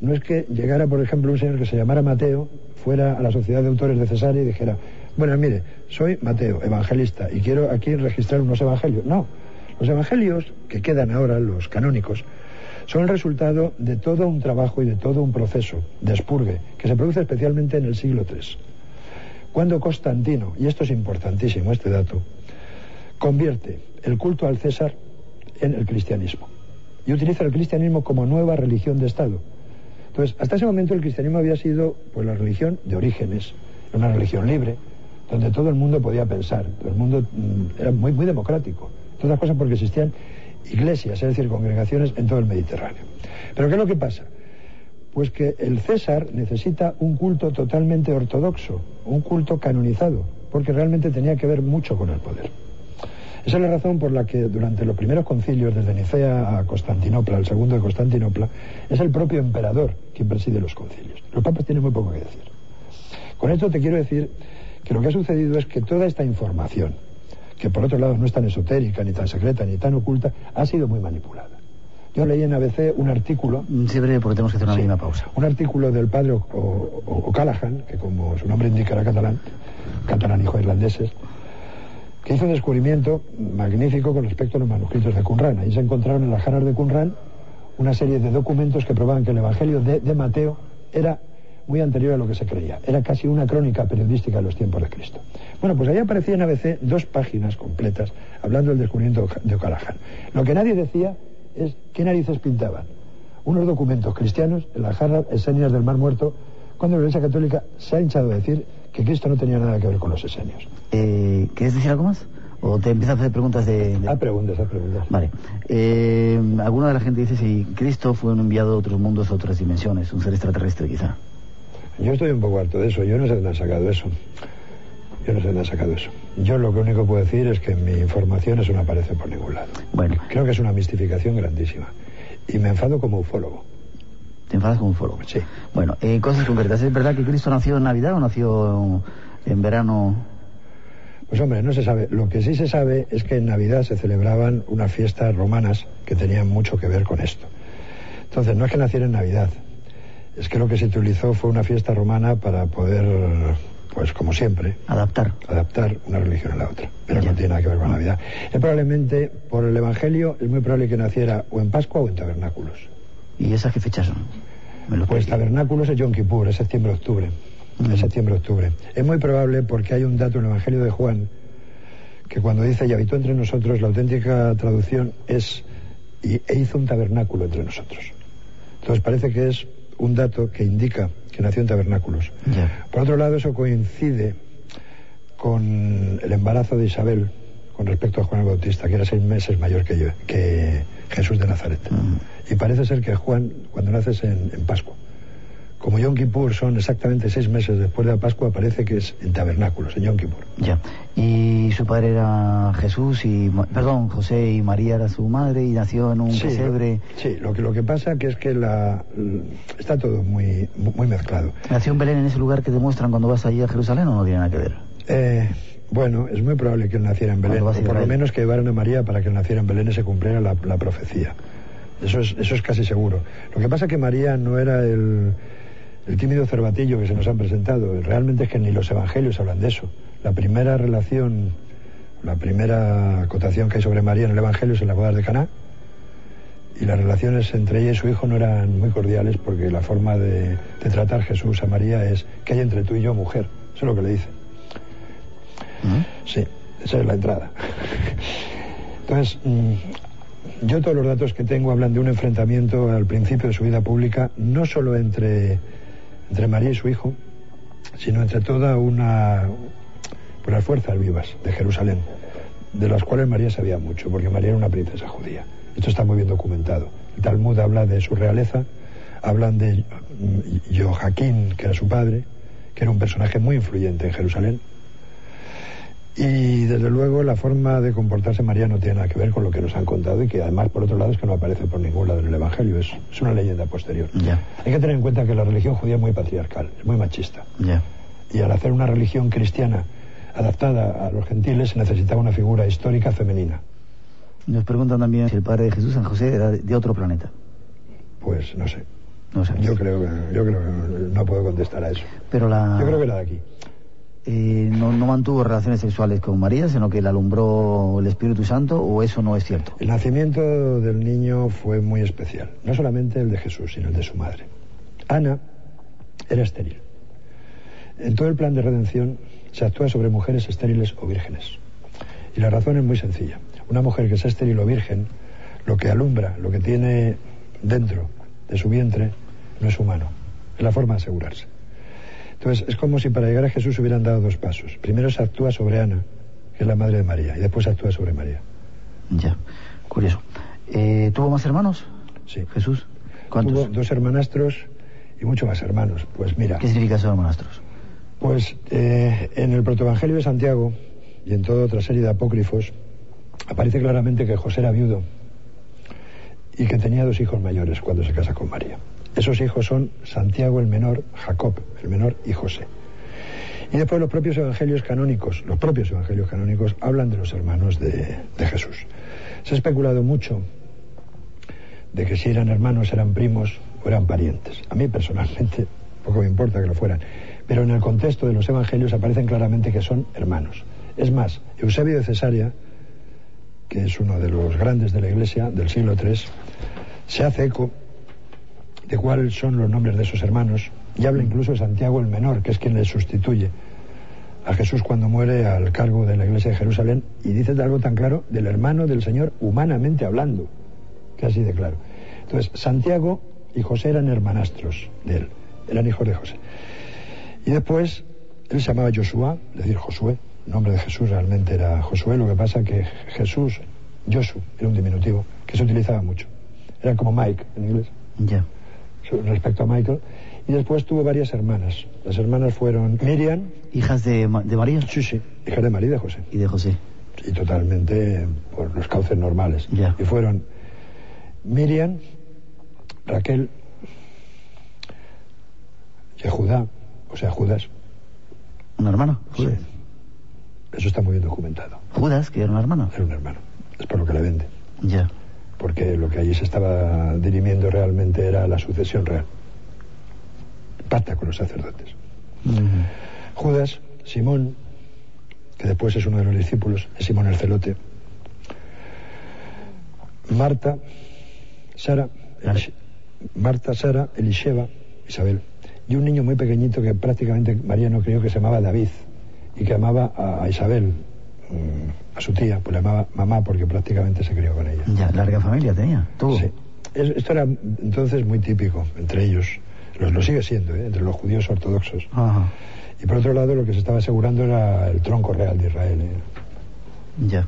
no es que llegara, por ejemplo, un señor que se llamara Mateo, fuera a la sociedad de autores de Cesarea y dijera, bueno, mire, soy Mateo, evangelista, y quiero aquí registrar unos evangelios. No, los evangelios que quedan ahora, los canónicos, son el resultado de todo un trabajo y de todo un proceso de expurgue que se produce especialmente en el siglo III. Cuando Constantino, y esto es importantísimo, este dato, convierte el culto al César en el cristianismo y utiliza el cristianismo como nueva religión de Estado. Entonces, hasta ese momento el cristianismo había sido pues la religión de orígenes, una religión libre, donde todo el mundo podía pensar, todo el mundo mm, era muy, muy democrático. Todas cosas porque existían iglesias, es decir, congregaciones en todo el Mediterráneo. Pero ¿qué es lo que pasa? Pues que el César necesita un culto totalmente ortodoxo, un culto canonizado, porque realmente tenía que ver mucho con el poder. Esa es la razón por la que durante los primeros concilios, desde Nicea a Constantinopla, el segundo de Constantinopla, es el propio emperador quien preside los concilios. Los papas tienen muy poco que decir. Con esto te quiero decir que lo que ha sucedido es que toda esta información, que por otro lado no es tan esotérica, ni tan secreta, ni tan oculta, ha sido muy manipulada. Yo leí en ABC un artículo... Mm, sí, breve, porque tenemos que hacer una mínima pausa. Un artículo del padre O'Callaghan, que como su nombre indica era catalán, catalán hijo de irlandeses, que hizo un descubrimiento magnífico con respecto a los manuscritos de Qumran. Ahí se encontraron en las jaras de Qumran una serie de documentos que probaban que el Evangelio de, Mateo era muy anterior a lo que se creía. Era casi una crónica periodística de los tiempos de Cristo. Bueno, pues ahí aparecía en ABC dos páginas completas hablando del descubrimiento de O'Callaghan. Lo que nadie decía es qué narices pintaban. Unos documentos cristianos en las jarras esenias del Mar Muerto, cuando la Iglesia Católica se ha hinchado a decir que Cristo no tenía nada que ver con los esenios. Eh, ¿Quieres decir algo más? ¿O te empiezas a hacer preguntas de...? de... preguntas, a preguntas. Vale. Eh, alguna de la gente dice si Cristo fue un enviado a otros mundos, a otras dimensiones, un ser extraterrestre quizá. Yo estoy un poco harto de eso. Yo no sé dónde han sacado eso. Yo no sé dónde han sacado eso. Yo lo que único puedo decir es que mi información eso no aparece por ningún lado. Bueno. Creo que es una mistificación grandísima. Y me enfado como ufólogo. ¿Te enfadas como ufólogo? Sí. Bueno, eh, cosas concretas. ¿Es verdad que Cristo nació en Navidad o nació en verano? Pues hombre, no se sabe. Lo que sí se sabe es que en Navidad se celebraban unas fiestas romanas que tenían mucho que ver con esto. Entonces, no es que naciera en Navidad, es que lo que se utilizó fue una fiesta romana para poder, pues como siempre, adaptar, adaptar una religión a la otra. Pero no tiene nada que ver con Navidad. Es probablemente, por el Evangelio, es muy probable que naciera o en Pascua o en tabernáculos. ¿Y esas qué fechas son? pues tabernáculos es Yom Kippur, es septiembre-octubre. Es septiembre-octubre. Es muy probable porque hay un dato en el Evangelio de Juan que cuando dice y habitó entre nosotros, la auténtica traducción es y, e hizo un tabernáculo entre nosotros. Entonces parece que es un dato que indica que nació en tabernáculos. Por otro lado, eso coincide con el embarazo de Isabel con respecto a Juan el Bautista, que era seis meses mayor que yo, que Jesús de Nazaret. Y parece ser que Juan, cuando naces en, en Pascua, como Yom Kippur son exactamente seis meses después de la Pascua, parece que es en tabernáculos, en Yom Kippur. Ya. Y su padre era Jesús y, perdón, José y María era su madre y nació en un sí, pesebre. Sí, lo que, lo que pasa que es que la, está todo muy, muy mezclado. ¿Nació en Belén en ese lugar que te muestran cuando vas allí a Jerusalén o no tiene nada que ver? Eh, bueno, es muy probable que él naciera en Belén, o por lo menos que llevaran a María para que él naciera en Belén y se cumpliera la, la profecía. Eso es, eso es casi seguro. Lo que pasa es que María no era el el tímido cervatillo que se nos han presentado. Realmente es que ni los evangelios hablan de eso. La primera relación, la primera acotación que hay sobre María en el evangelio es en la bodas de Caná. Y las relaciones entre ella y su hijo no eran muy cordiales porque la forma de, de tratar Jesús a María es que hay entre tú y yo mujer. Eso es lo que le dice. Sí, esa es la entrada. Entonces, yo todos los datos que tengo hablan de un enfrentamiento al principio de su vida pública, no solo entre, entre María y su hijo, sino entre toda una por las fuerzas vivas de Jerusalén, de las cuales María sabía mucho, porque María era una princesa judía. Esto está muy bien documentado. El Talmud habla de su realeza, hablan de Joaquín, que era su padre, que era un personaje muy influyente en Jerusalén. Y desde luego la forma de comportarse María no tiene nada que ver con lo que nos han contado y que además por otro lado es que no aparece por ningún lado en el Evangelio, es, es una leyenda posterior. Hay que tener en cuenta que la religión judía es muy patriarcal, es muy machista. Y al hacer una religión cristiana adaptada a los gentiles se necesitaba una figura histórica femenina. Nos preguntan también si el padre de Jesús, San José, era de otro planeta. Pues no sé. yo creo que yo creo que no puedo contestar a eso. Pero la... Yo creo que era de aquí. Eh, no, mantuvo relaciones sexuales con María, sino que la alumbró el Espíritu Santo, o eso no es cierto? El nacimiento del niño fue muy especial, no solamente el de Jesús, sino el de su madre. Ana era estéril. En todo el plan de redención se actúa sobre mujeres estériles o vírgenes. Y la razón es muy sencilla. Una mujer que es estéril o virgen, lo que alumbra, lo que tiene dentro de su vientre, no es humano. Es la forma de asegurarse. Entonces, es como si para llegar a Jesús hubieran dado dos pasos. Primero se actúa sobre Ana, que es la madre de María, y después se actúa sobre María. Ya, curioso. Eh, ¿Tuvo más hermanos? Sí. ¿Jesús? ¿Cuántos? Tuvo dos hermanastros y mucho más hermanos. Pues mira. ¿Qué significa ser hermanastros? Pues eh, en el protoevangelio de Santiago y en toda otra serie de apócrifos aparece claramente que José era viudo y que tenía dos hijos mayores cuando se casa con María. Esos hijos son Santiago el menor, Jacob el menor y José. Y después los propios evangelios canónicos, los propios evangelios canónicos hablan de los hermanos de, Jesús. Se ha especulado mucho de que si eran hermanos, eran primos o eran parientes. A mí personalmente poco me importa que lo fueran, pero en el contexto de los evangelios aparecen claramente que son hermanos. Es más, Eusebio de Cesarea, que es uno de los grandes de la Iglesia del siglo III, se hace eco de cuáles son los nombres de esos hermanos y habla incluso de Santiago el Menor, que es quien le sustituye a Jesús cuando muere al cargo de la iglesia de Jerusalén y dice algo tan claro del hermano del Señor humanamente hablando, que así de claro. Entonces, Santiago y José eran hermanastros de él, eran hijos de José. Y después, él se llamaba Josué, es decir, Josué, el nombre de Jesús realmente era Josué, lo que pasa que Jesús, Josu, era un diminutivo, que se utilizaba mucho. Era como Mike en inglés. Ya respecto a Michael. Y después tuvo varias hermanas. Las hermanas fueron Miriam. ¿Hijas de, de María? Sí, sí, hijas de María y de José. Y de José. Y totalmente por los cauces normales. Y fueron Miriam, Raquel, Judá, o sea, Judas. ¿Una hermana? Sí. Eso está muy bien documentado. ¿Judas, que era un hermano? Era un hermano. Es por lo que le vende. Ya porque lo que allí se estaba dirimiendo realmente era la sucesión real. Pacta con los sacerdotes. Judas, Simón, que después es uno de los discípulos, es Simón el Celote. Marta, Sara, Marta, Sara, Elisheva, Isabel. Y un niño muy pequeñito que prácticamente María no creyó que se llamaba David y que amaba a Isabel, a su tía, pues la llamaba mamá porque prácticamente se crió con ella. Ya, larga familia tenía, tú. Sí. esto era entonces muy típico entre ellos, lo, sigue siendo, ¿eh? entre los judíos ortodoxos. Y por otro lado, lo que se estaba asegurando era el tronco real de Israel. ¿eh? Ya.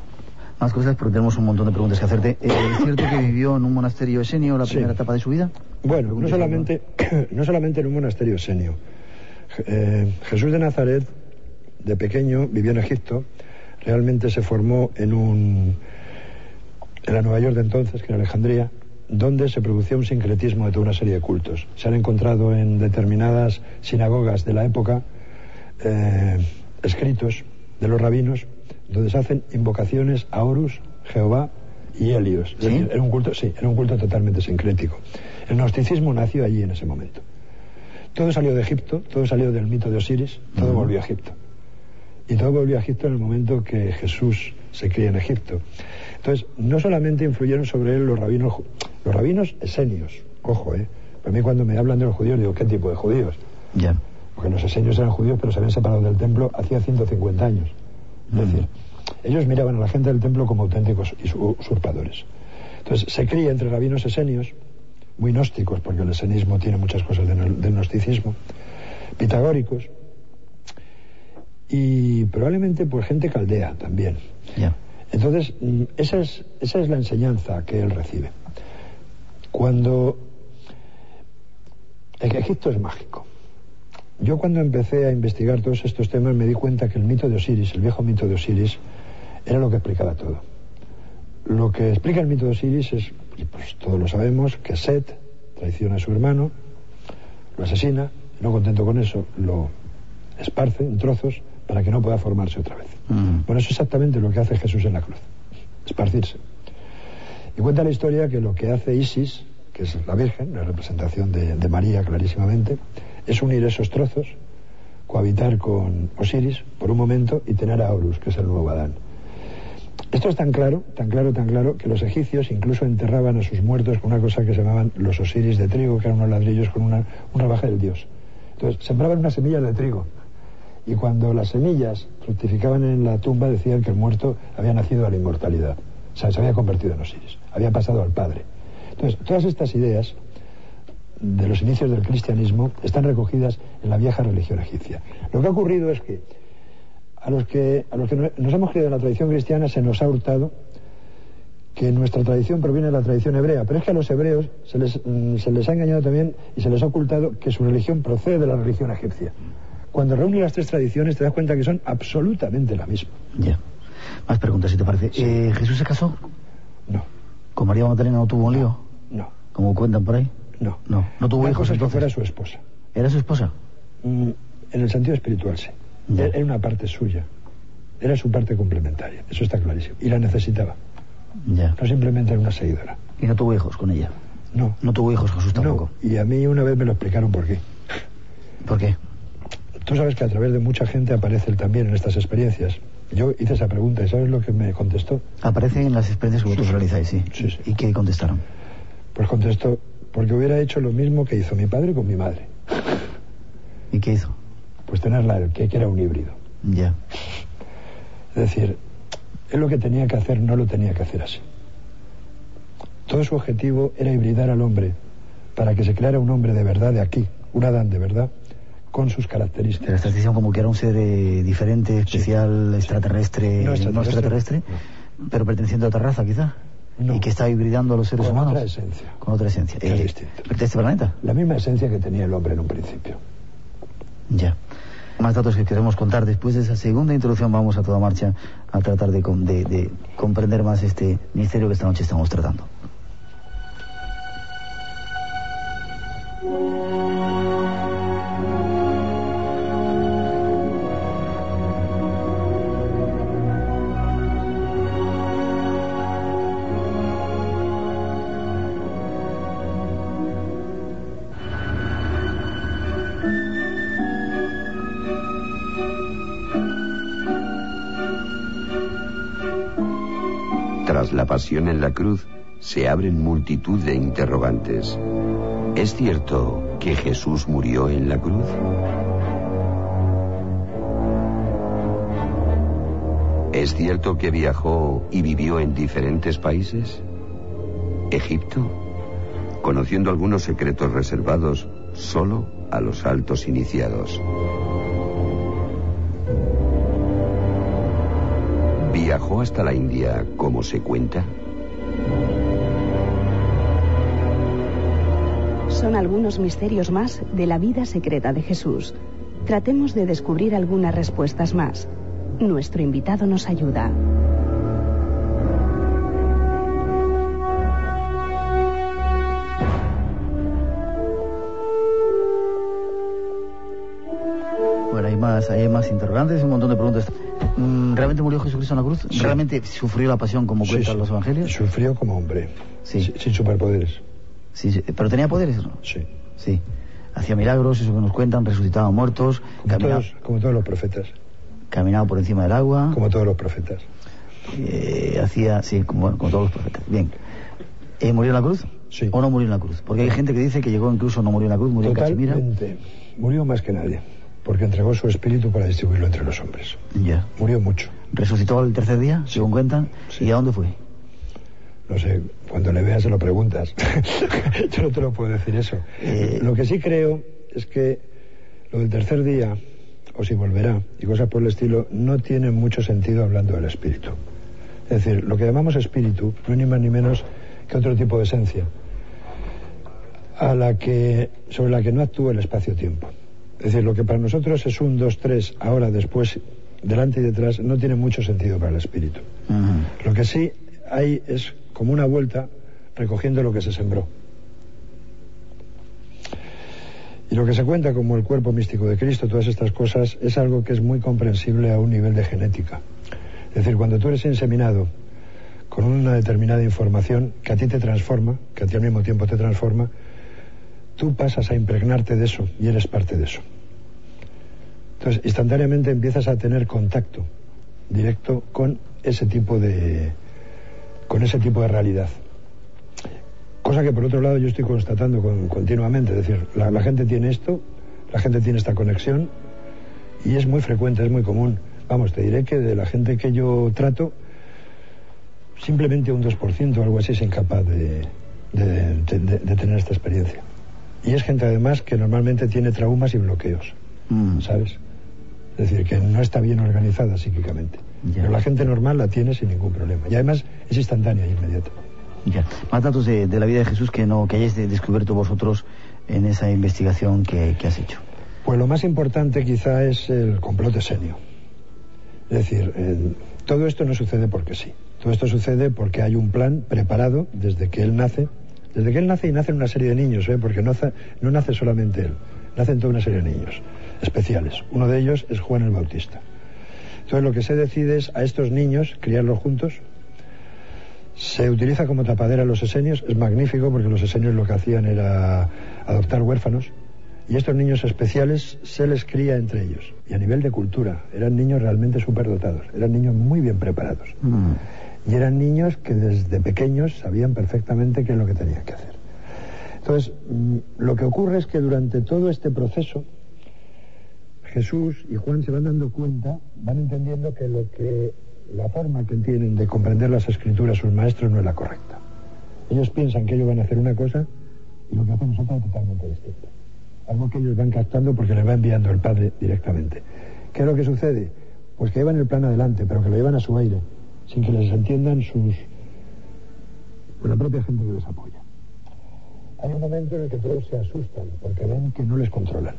Más cosas, porque tenemos un montón de preguntas que hacerte. Eh, ¿Es cierto que vivió en un monasterio esenio la primera etapa de su vida? Bueno, no solamente, no solamente en un monasterio esenio. Jesús de Nazaret, de pequeño, vivió en Egipto realmente se formó en un en la Nueva York de entonces, que era Alejandría, donde se producía un sincretismo de toda una serie de cultos. Se han encontrado en determinadas sinagogas de la época eh, escritos de los rabinos donde se hacen invocaciones a Horus, Jehová y Helios. era un culto, sí, era un culto totalmente sincrético. El gnosticismo nació allí en ese momento. Todo salió de Egipto, todo salió del mito de Osiris, todo volvió a Egipto. Y todo volvió a Egipto en el momento que Jesús se cría en Egipto. Entonces, no solamente influyeron sobre él los rabinos, los rabinos esenios, ojo, ¿eh? Para mí cuando me hablan de los judíos digo, ¿qué tipo de judíos? Ya. Porque los esenios eran judíos, pero se habían separado del templo hacía 150 años. Es decir, ellos miraban a la gente del templo como auténticos usurpadores. Entonces, se cría entre rabinos esenios, muy gnósticos, porque el esenismo tiene muchas cosas del, del gnosticismo, pitagóricos, y probablemente pues gente caldea también. Ya. Entonces, mm, esa es, esa es la enseñanza que él recibe. Cuando el Egipto es mágico. Yo cuando empecé a investigar todos estos temas me di cuenta que el mito de Osiris, el viejo mito de Osiris, era lo que explicaba todo. Lo que explica el mito de Osiris es, y pues todos lo sabemos, que Set traiciona a su hermano, lo asesina, no contento con eso, lo esparce en trozos para que no pueda formarse otra vez. Mm. Bueno, eso es exactamente lo que hace Jesús en la cruz, esparcirse. Y cuenta la historia que lo que hace Isis, que es la Virgen, la representación de, de María clarísimamente, es unir esos trozos, cohabitar con Osiris por un momento y tener a Horus, que es el nuevo Adán. Esto es tan claro, tan claro, tan claro, que los egipcios incluso enterraban a sus muertos con una cosa que se llamaban los Osiris de trigo, que eran unos ladrillos con una, un rebaje del dios. Entonces, sembraban unas semillas de trigo. Y cuando las semillas fructificaban en la tumba, decían que el muerto había nacido a la inmortalidad. O sea, se había convertido en Osiris, había pasado al Padre. Entonces, todas estas ideas de los inicios del cristianismo están recogidas en la vieja religión egipcia. Lo que ha ocurrido es que a los que, a los que nos hemos creído en la tradición cristiana se nos ha hurtado que nuestra tradición proviene de la tradición hebrea, pero es que a los hebreos se les, mm, se les ha engañado también y se les ha ocultado que su religión procede de la religión egipcia. Cuando reúnes las tres tradiciones te das cuenta que son absolutamente la misma. Ya. Más preguntas, si te parece. Eh, ¿Jesús se casó? No. ¿Con María Magdalena no tuvo un lío? No. Como cuentan por ahí. No. No. ¿No tuvo Una hijos cosa que entonces? fuera su esposa. ¿Era su esposa? Mm, en el sentido espiritual, sí. Ya. Era una parte suya. Era su parte complementaria. Eso está clarísimo. Y la necesitaba. Ya. No simplemente era una seguidora. ¿Y no tuvo hijos con ella? No. No tuvo hijos Jesús tampoco. No. Y a mí una vez me lo explicaron por qué. ¿Por qué? Tú sabes que a través de mucha gente aparece él también en estas experiencias. Yo hice esa pregunta y ¿sabes lo que me contestó? Aparece en las experiencias que vosotros Sí, sí. realizáis, sí. Sí, sí. ¿Y qué contestaron? Pues contestó, porque hubiera hecho lo mismo que hizo mi padre con mi madre. ¿Y qué hizo? Pues tenerla, que, que era un híbrido. Ya. Es decir, él lo que tenía que hacer no lo tenía que hacer así. Todo su objetivo era hibridar al hombre para que se creara un hombre de verdad de aquí, un Adán de verdad, con sus Pero características. esta decisión como que era un ser eh, diferente, especial, extraterrestre, No extraterrestre. extraterrestre, pero perteneciente a otra raza quizá. No. Y que está hibridando a los seres Con humanos. otra esencia. Con otra esencia. Que es Eh, distinto. ¿De este planeta? La misma esencia que tenía el hombre en un principio. Ya. Más datos que queremos contar. Después de esa segunda introducción vamos a toda marcha a tratar de- de comprender más este misterio que esta noche estamos tratando. Pasión en la cruz, se abren multitud de interrogantes. ¿Es cierto que Jesús murió en la cruz? ¿Es cierto que viajó y vivió en diferentes países? ¿Egipto? Conociendo algunos secretos reservados solo a los altos iniciados. ¿Viajó hasta la India como se cuenta? Son algunos misterios más de la vida secreta de Jesús. Tratemos de descubrir algunas respuestas más. Nuestro invitado nos ayuda. Bueno, hay más, hay más interrogantes, un montón de preguntas. Mm, ¿Realmente murió Jesucristo en la cruz? Sí. ¿Realmente sufrió la pasión como cuentan sí. los evangelios? Sufrió como hombre, Sí. sin, superpoderes. Sí, sí. ¿Pero tenía poderes no? Sí. Sí. Hacía milagros, eso que nos cuentan, resucitaba muertos, Como caminaba, todos, como todos los profetas. caminaba por encima del agua, Como todos los profetas. eh, hacía, sí, como, como todos los profetas. Bien. Eh, ¿Murió en la cruz? Sí. ¿O no murió en la cruz? Porque hay gente que dice que llegó incluso no murió en la cruz, murió en Cachemira. Totalmente. Murió más que nadie, porque entregó su espíritu para distribuirlo entre los hombres. Ya. Murió mucho. Resucitó al tercer día, según cuentan. Sí. ¿Y a dónde fue? No sé, cuando le veas se lo preguntas. Yo no te lo puedo decir eso. Eh, Lo que sí creo es que lo del tercer día, o si volverá, y cosas por el estilo, no tiene mucho sentido hablando del espíritu. Es decir, lo que llamamos espíritu no es ni más ni menos que otro tipo de esencia, a la que, sobre la que no actúa el espacio-tiempo. Es decir, lo que para nosotros es un, dos, tres, ahora, después, delante y detrás, no tiene mucho sentido para el espíritu. Lo que sí hay es como una vuelta recogiendo lo que se sembró. Y lo que se cuenta como el cuerpo místico de Cristo, todas estas cosas, es algo que es muy comprensible a un nivel de genética. Es decir, cuando tú eres inseminado con una determinada información que a ti te transforma, que a ti al mismo tiempo te transforma, tú pasas a impregnarte de eso y eres parte de eso. Entonces, instantáneamente empiezas a tener contacto directo con ese tipo de con ese tipo de realidad. Cosa que por otro lado yo estoy constatando con- continuamente, es decir, la, gente tiene esto, la gente tiene esta conexión y es muy frecuente, es muy común. Vamos, te diré que de la gente que yo trato, simplemente un 2% o algo así es incapaz de- de tener esta experiencia. Y es gente además que normalmente tiene traumas y bloqueos, ¿sabes? Es decir, que no está bien organizada psíquicamente. Pero la gente normal la tiene sin ningún problema. Y además es instantánea e inmediata. Ya. Más datos de, de la vida de Jesús que no que hayáis de- descubierto vosotros en esa investigación que, que has hecho. Pues lo más importante quizá es el complot esenio. Es decir, eh, todo esto no sucede porque sí. Todo esto sucede porque hay un plan preparado desde que él nace. Desde que él nace y nacen una serie de niños, ¿eh? porque no, za- no nace solamente él, nacen toda una serie de niños especiales. Uno de ellos es Juan el Bautista. Entonces lo que se decide es a estos niños criarlos juntos. Se utiliza como tapadera los esenios, es magnífico porque los esenios lo que hacían era adoptar huérfanos y estos niños especiales se les cría entre ellos. Y a nivel de cultura, eran niños realmente superdotados, eran niños muy bien preparados. Y eran niños que desde pequeños sabían perfectamente qué es lo que tenían que hacer. Entonces, mm, lo que ocurre es que durante todo este proceso, Jesús y Juan se van dando cuenta, van entendiendo que lo que la forma que tienen de comprender las escrituras sus maestros no es la correcta. Ellos piensan que ellos van a hacer una cosa y lo que hacen es totalmente distinto. Algo que ellos van captando porque les va enviando el Padre directamente. ¿Qué es lo que sucede? Pues que llevan el plan adelante, pero que lo llevan a su aire, sin que les entiendan sus... la propia gente que les apoya. Hay un momento en el que todos se asustan porque ven que no les controlan.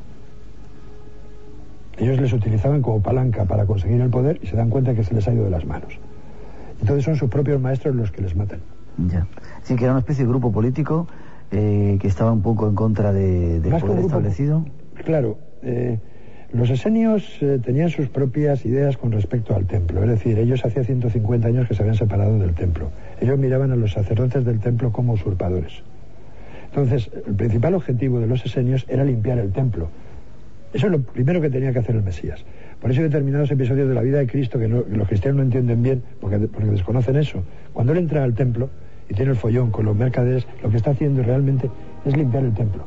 Ellos les utilizaban como palanca para conseguir el poder y se dan cuenta que se les ha ido de las manos. Entonces son sus propios maestros los que les matan. Ya. Sí, que era una especie de grupo político eh, que estaba un poco en contra de, del poder establecido. Claro, eh, los esenios eh, tenían sus propias ideas con respecto al templo. Es decir, ellos hacía 150 años que se habían separado del templo. Ellos miraban a los sacerdotes del templo como usurpadores. Entonces, el principal objetivo de los esenios era limpiar el templo. Eso es lo primero que tenía que hacer el Mesías. Por eso hay determinados episodios de la vida de Cristo que, no- que los cristianos no entienden bien, porque, porque desconocen eso. Cuando él entra al templo y tiene el follón con los mercaderes, lo que está haciendo realmente es limpiar el templo.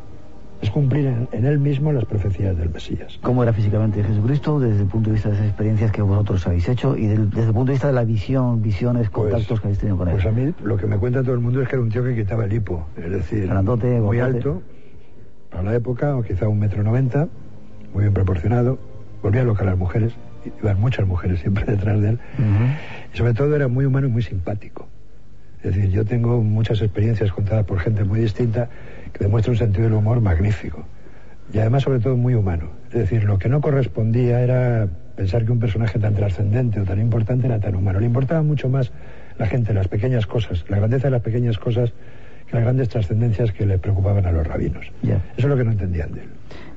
Es cumplir en, en él mismo las profecías del Mesías. ¿Cómo era físicamente Jesucristo desde el punto de vista de esas experiencias que vosotros habéis hecho y del- desde el punto de vista de la visión, visiones, contactos que habéis tenido con él? Pues a mí lo que me cuenta todo el mundo es que era un tío que quitaba el hipo. Es decir, Grandote, muy alto para la época, o quizá un metro noventa, muy bien proporcionado. Volvía loca a las mujeres, iban muchas mujeres siempre detrás de él. Y sobre todo era muy humano y muy simpático. Es decir, yo tengo muchas experiencias contadas por gente muy distinta que demuestra un sentido del humor magnífico. Y además, sobre todo, muy humano. Es decir, lo que no correspondía era pensar que un personaje tan trascendente o tan importante era tan humano. Le importaba mucho más la gente, las pequeñas cosas, la grandeza de las pequeñas cosas, que las grandes trascendencias que le preocupaban a los rabinos. Eso es lo que no entendían de él.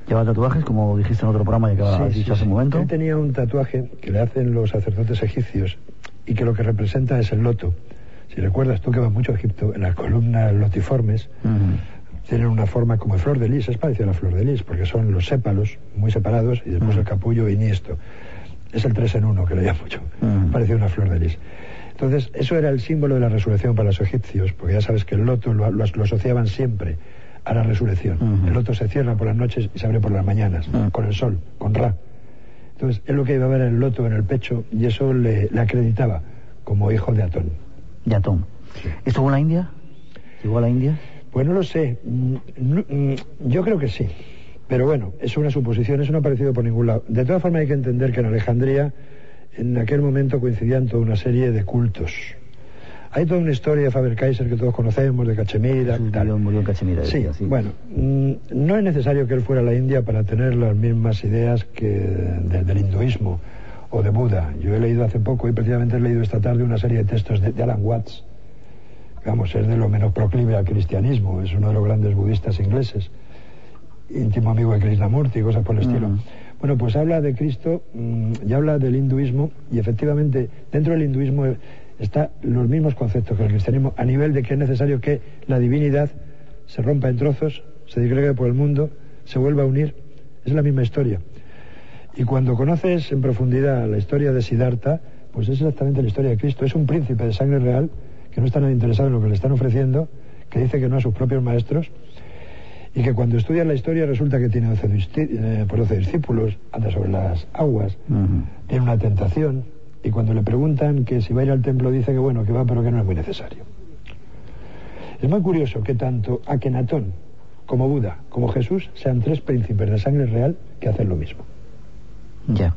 Lleva tatuajes, como dijiste en otro programa y que Sí, dicho sí, hace un momento. Él tenía un tatuaje que le hacen los sacerdotes egipcios y que lo que representa es el loto. Si recuerdas tú que vas mucho a Egipto, en las columnas lotiformes tienen una forma como flor de lis, es parecido a la flor de lis, porque son los sépalos muy separados y después el capullo iniesto. Es el tres en uno que le llamo yo, parecido a una flor de lis. Entonces, eso era el símbolo de la resurrección para los egipcios, porque ya sabes que el loto lo, lo- lo asociaban siempre a la resurrección. El loto se cierra por las noches y se abre por las mañanas, con el sol, con Ra. Entonces, él lo que llevaba era el loto en el pecho y eso le, le acreditaba como hijo de Atón. De Atón. ¿Estuvo en la India? ¿Llegó a la India? Pues no lo sé. Mm, mm, yo creo que sí. Pero bueno, es una suposición, eso no ha aparecido por ningún lado. De todas formas hay que entender que en Alejandría en aquel momento coincidían toda una serie de cultos. Hay toda una historia de Faber-Kaiser que todos conocemos, de Cachemira. Tal. Murió en Cachemira. Sí, bueno, mm, no es necesario que él fuera a la India para tener las mismas ideas que del hinduismo o de Buda. Yo he leído hace poco y precisamente he leído esta tarde una serie de textos de, Alan Watts. Es de lo menos proclive al cristianismo, es uno de los grandes budistas ingleses, íntimo amigo de Krishnamurti y cosas por el estilo. Bueno, pues habla de Cristo mm, y habla del hinduismo y efectivamente dentro del hinduismo están los mismos conceptos que el cristianismo a nivel de que es necesario que la divinidad se rompa en trozos, se digregue por el mundo, se vuelva a unir. Es la misma historia. Y cuando conoces en profundidad la historia de Siddhartha, pues es exactamente la historia de Cristo. Es un príncipe de sangre real que no está nada interesado en lo que le están ofreciendo, que dice que no a sus propios maestros, y que cuando estudias la historia resulta que tiene 12, eh, discípulos, anda sobre las aguas, tiene una tentación, y cuando le preguntan que si va a ir al templo dice que bueno, que va, pero que no es muy necesario. Es muy curioso que tanto Akenatón como Buda, como Jesús, sean tres príncipes de sangre real que hacen lo mismo. Ya.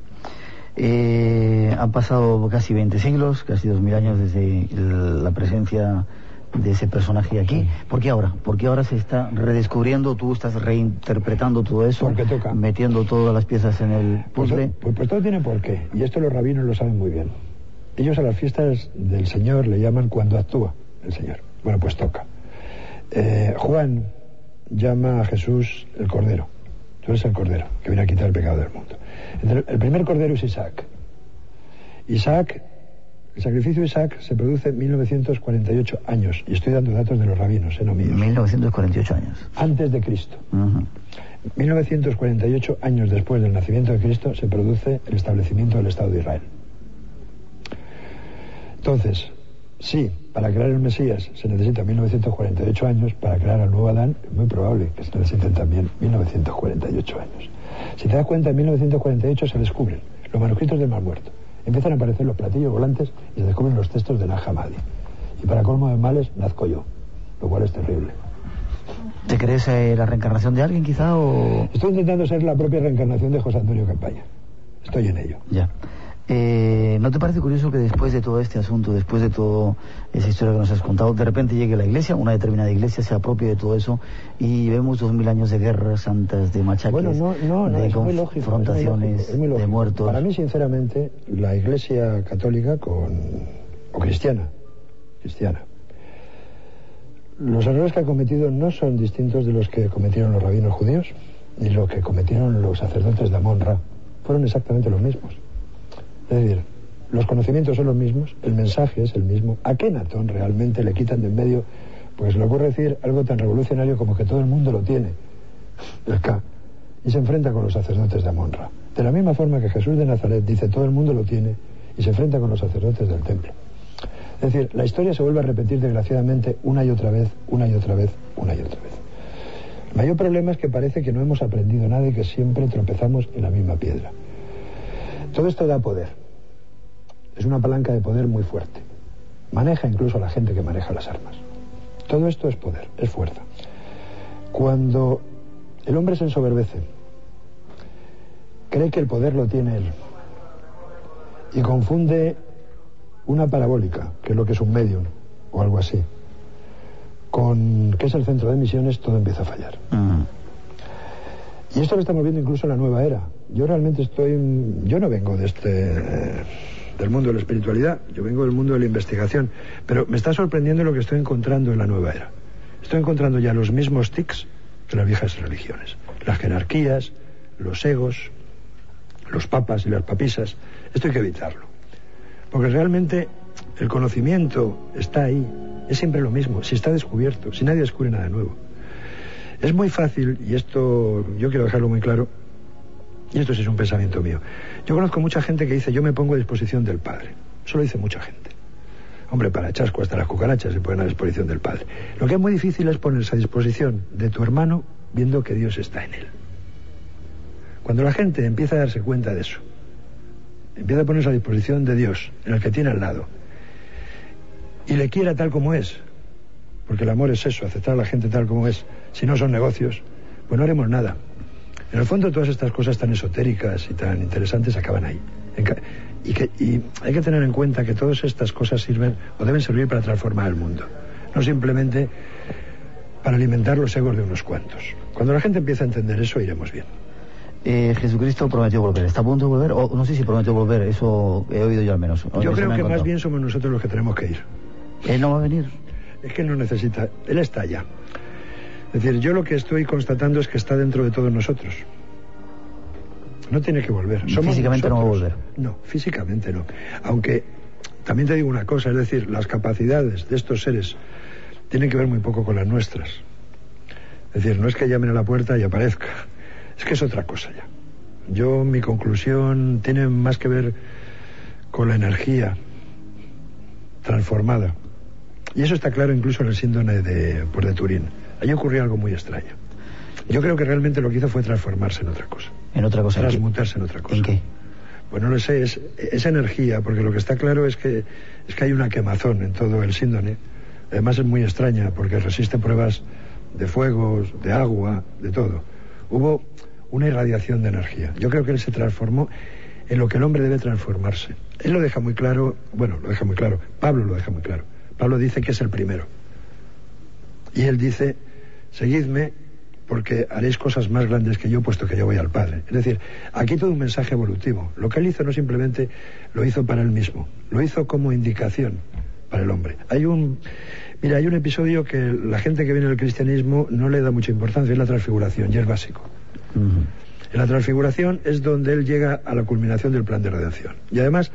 Eh, han pasado casi 20 siglos, casi 2000 años desde la presencia de ese personaje aquí. ¿Por qué ahora? ¿Por qué ahora se está redescubriendo? Tú estás reinterpretando todo eso, Porque toca. metiendo todas las piezas en el pues puzzle. Pues, pues, todo tiene por qué, y esto los rabinos lo saben muy bien. Ellos a las fiestas del Señor le llaman cuando actúa el Señor. Bueno, pues toca. Eh, Juan llama a Jesús el Cordero. Tú eres el Cordero, que viene a quitar el pecado del mundo. El primer Cordero es Isaac. Isaac el sacrificio de Isaac se produce en 1948 años, y estoy dando datos de los rabinos, eh, no míos. 1948 años. Antes de Cristo. 1948 años después del nacimiento de Cristo se produce el establecimiento del Estado de Israel. Entonces, sí, para crear el Mesías se necesita 1948 años, para crear al nuevo Adán es muy probable que se necesiten también 1948 años. Si te das cuenta, en 1948 se descubren los manuscritos del Mar Muerto empiezan a aparecer los platillos volantes y se descubren los textos de Nag Y para colmo de males, nazco yo, lo cual es terrible. ¿Te crees eh, la reencarnación de alguien quizá o...? Estoy intentando ser la propia reencarnación de José Antonio Campaña. Estoy en ello. Ya. Eh, ¿No te parece curioso que después de todo este asunto, después de toda esa historia que nos has contado, de repente llegue la iglesia, una determinada iglesia se apropie de todo eso y vemos dos mil años de guerras santas, de machaques, bueno, no, no, no, de confrontaciones, de muertos? Para mí, sinceramente, la iglesia católica con, o cristiana, cristiana, los errores que ha cometido no son distintos de los que cometieron los rabinos judíos ni los que cometieron los sacerdotes de Amon-Ra. Fueron exactamente los mismos. Es decir, los conocimientos son los mismos, el mensaje es el mismo. ¿A qué Natón realmente le quitan de en medio? Pues le ocurre decir algo tan revolucionario como que todo el mundo lo tiene, el y se enfrenta con los sacerdotes de Amonra. De la misma forma que Jesús de Nazaret dice todo el mundo lo tiene y se enfrenta con los sacerdotes del templo. Es decir, la historia se vuelve a repetir desgraciadamente una y otra vez, una y otra vez, una y otra vez. El mayor problema es que parece que no hemos aprendido nada y que siempre tropezamos en la misma piedra. Todo esto da poder es una palanca de poder muy fuerte. Maneja incluso a la gente que maneja las armas. Todo esto es poder, es fuerza. Cuando el hombre se ensoberbece, cree que el poder lo tiene él y confunde una parabólica, que es lo que es un medium o algo así, con que es el centro de emisiones, todo empieza a fallar. Y esto lo estamos viendo incluso en la nueva era. Yo realmente estoy, yo no vengo de este del mundo de la espiritualidad, yo vengo del mundo de la investigación, pero me está sorprendiendo lo que estoy encontrando en la nueva era. Estoy encontrando ya los mismos tics que las viejas religiones. Las jerarquías, los egos, los papas y las papisas. Esto hay que evitarlo. Porque realmente el conocimiento está ahí, es siempre lo mismo, si está descubierto, si nadie descubre nada nuevo. Es muy fácil, y esto yo quiero dejarlo muy claro, y esto sí es un pensamiento mío. Yo conozco mucha gente que dice, yo me pongo a disposición del Padre. Eso lo dice mucha gente. Hombre, para chasco hasta las cucarachas se ponen a disposición del Padre. Lo que es muy difícil es ponerse a disposición de tu hermano viendo que Dios está en él. Cuando la gente empieza a darse cuenta de eso, empieza a ponerse a disposición de Dios, en el que tiene al lado, y le quiera tal como es, porque el amor es eso, aceptar a la gente tal como es, si no son negocios, pues no haremos nada. En el fondo todas estas cosas tan esotéricas y tan interesantes acaban ahí. Y, que, y hay que tener en cuenta que todas estas cosas sirven o deben servir para transformar el mundo, no simplemente para alimentar los egos de unos cuantos. Cuando la gente empieza a entender eso, iremos bien. Eh, Jesucristo prometió volver. ¿Está a punto de volver? O no sé si prometió volver, eso he oído yo al menos. Yo creo que más bien somos nosotros los que tenemos que ir. ¿Él no va a venir? Es que no necesita, él está allá. Es decir, yo lo que estoy constatando es que está dentro de todos nosotros. No tiene que volver. físicamente no va a volver. No, físicamente no. Aunque también te digo una cosa, es decir, las capacidades de estos seres tienen que ver muy poco con las nuestras. Es decir, no es que llamen a la puerta y aparezca, es que es otra cosa ya. Yo, mi conclusión tiene más que ver con la energía transformada. Y eso está claro incluso en el síndrome de, por de Turín. Allí ocurrió algo muy extraño. Yo creo que realmente lo que hizo fue transformarse en otra cosa. ¿En otra cosa? Transmutarse en otra cosa. ¿En qué? Pues no lo sé, es esa energía, porque lo que está claro es que, es que hay una quemazón en todo el síndrome. Además es muy extraña porque resiste pruebas de fuegos, de agua, de todo. Hubo una irradiación de energía. Yo creo que él se transformó en lo que el hombre debe transformarse. Él lo deja muy claro, bueno, lo deja muy claro, Pablo lo deja muy claro. Pablo dice que es el primero. Y él dice, seguidme porque haréis cosas más grandes que yo puesto que yo voy al Padre. Es decir, aquí todo un mensaje evolutivo. Lo que él hizo no simplemente lo hizo para él mismo, lo hizo como indicación para el hombre. Hay un, mira, hay un episodio que la gente que viene del cristianismo no le da mucha importancia, es la transfiguración, y es básico. En la transfiguración es donde él llega a la culminación del plan de redención. Y además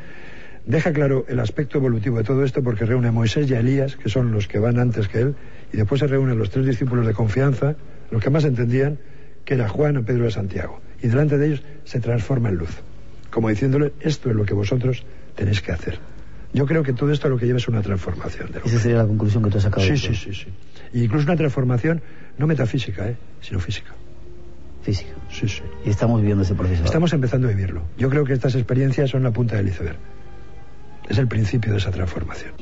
deja claro el aspecto evolutivo de todo esto porque reúne a Moisés y a Elías, que son los que van antes que él, y después se reúnen los tres discípulos de confianza, los que más entendían, que era Juan, Pedro y Santiago. Y delante de ellos se transforma en luz, como diciéndole, esto es lo que vosotros tenéis que hacer. Yo creo que todo esto lo que lleva es una transformación. Esa sería la conclusión que tú has sacado. Sí, sí, sí, sí. Y incluso una transformación no metafísica, ¿eh? sino física. Física. Sí, sí. Y estamos viviendo ese proceso. Estamos empezando a vivirlo. Yo creo que estas experiencias son la punta del iceberg. Es el principio de esa transformación.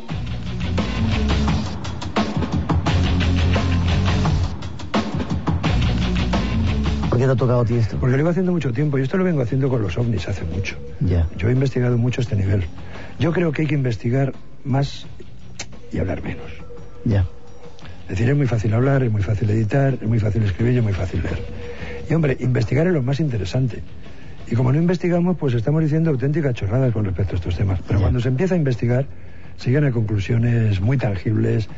¿Por qué te ha tocado a ti esto? Porque lo iba haciendo mucho tiempo y esto lo vengo haciendo con los ovnis hace mucho. Ya. Yo he investigado mucho este nivel. Yo creo que hay que investigar más y hablar menos. Ya. Es decir, es muy fácil hablar, es muy fácil editar, es muy fácil escribir y es muy fácil leer. Y hombre, investigar es lo más interesante. Y como no investigamos, pues estamos diciendo auténticas chorradas con respecto a estos temas. Pero cuando se empieza a investigar, se llegan a conclusiones muy tangibles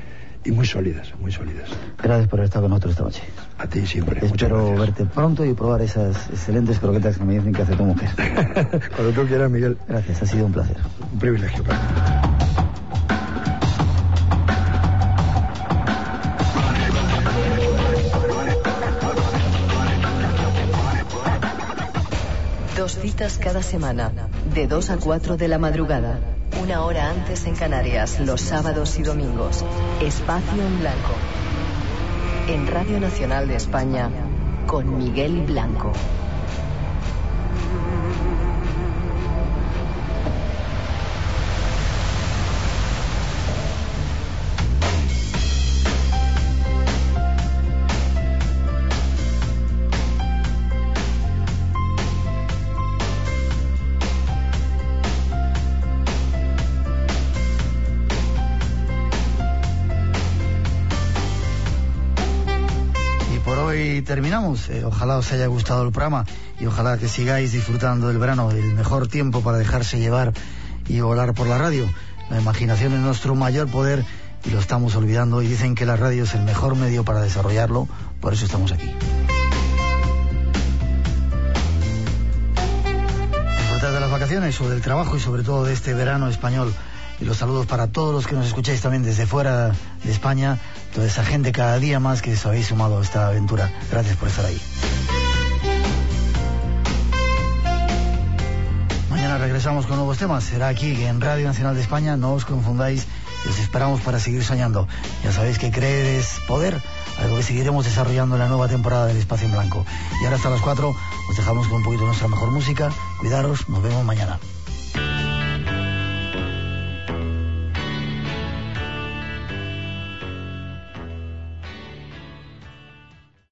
y muy sólidas, muy sólidas. Gracias por haber estado con nosotros esta noche. A ti siempre. Espero verte pronto y probar esas excelentes croquetas que me dicen que hace tu mujer. Cuando tú quieras, Miguel. Gracias, ha sido un placer. Un privilegio para mí. Citas cada semana, de 2 a 4 de la madrugada. Una hora antes en Canarias, los sábados y domingos. Espacio en Blanco. En Radio Nacional de España, con Miguel Blanco. Terminamos. Eh, ojalá os haya gustado el programa y ojalá que sigáis disfrutando del verano, el mejor tiempo para dejarse llevar y volar por la radio. La imaginación es nuestro mayor poder y lo estamos olvidando y dicen que la radio es el mejor medio para desarrollarlo, por eso estamos aquí. Disfrutad de las vacaciones o del trabajo y sobre todo de este verano español y los saludos para todos los que nos escucháis también desde fuera de España, toda esa gente cada día más que os habéis sumado a esta aventura. Gracias por estar ahí. Mañana regresamos con nuevos temas. Será aquí en Radio Nacional de España. No os confundáis os esperamos para seguir soñando. Ya sabéis que creer es poder, algo que seguiremos desarrollando en la nueva temporada del Espacio en Blanco. Y ahora hasta las 4 os dejamos con un poquito de nuestra mejor música. Cuidaros, nos vemos mañana.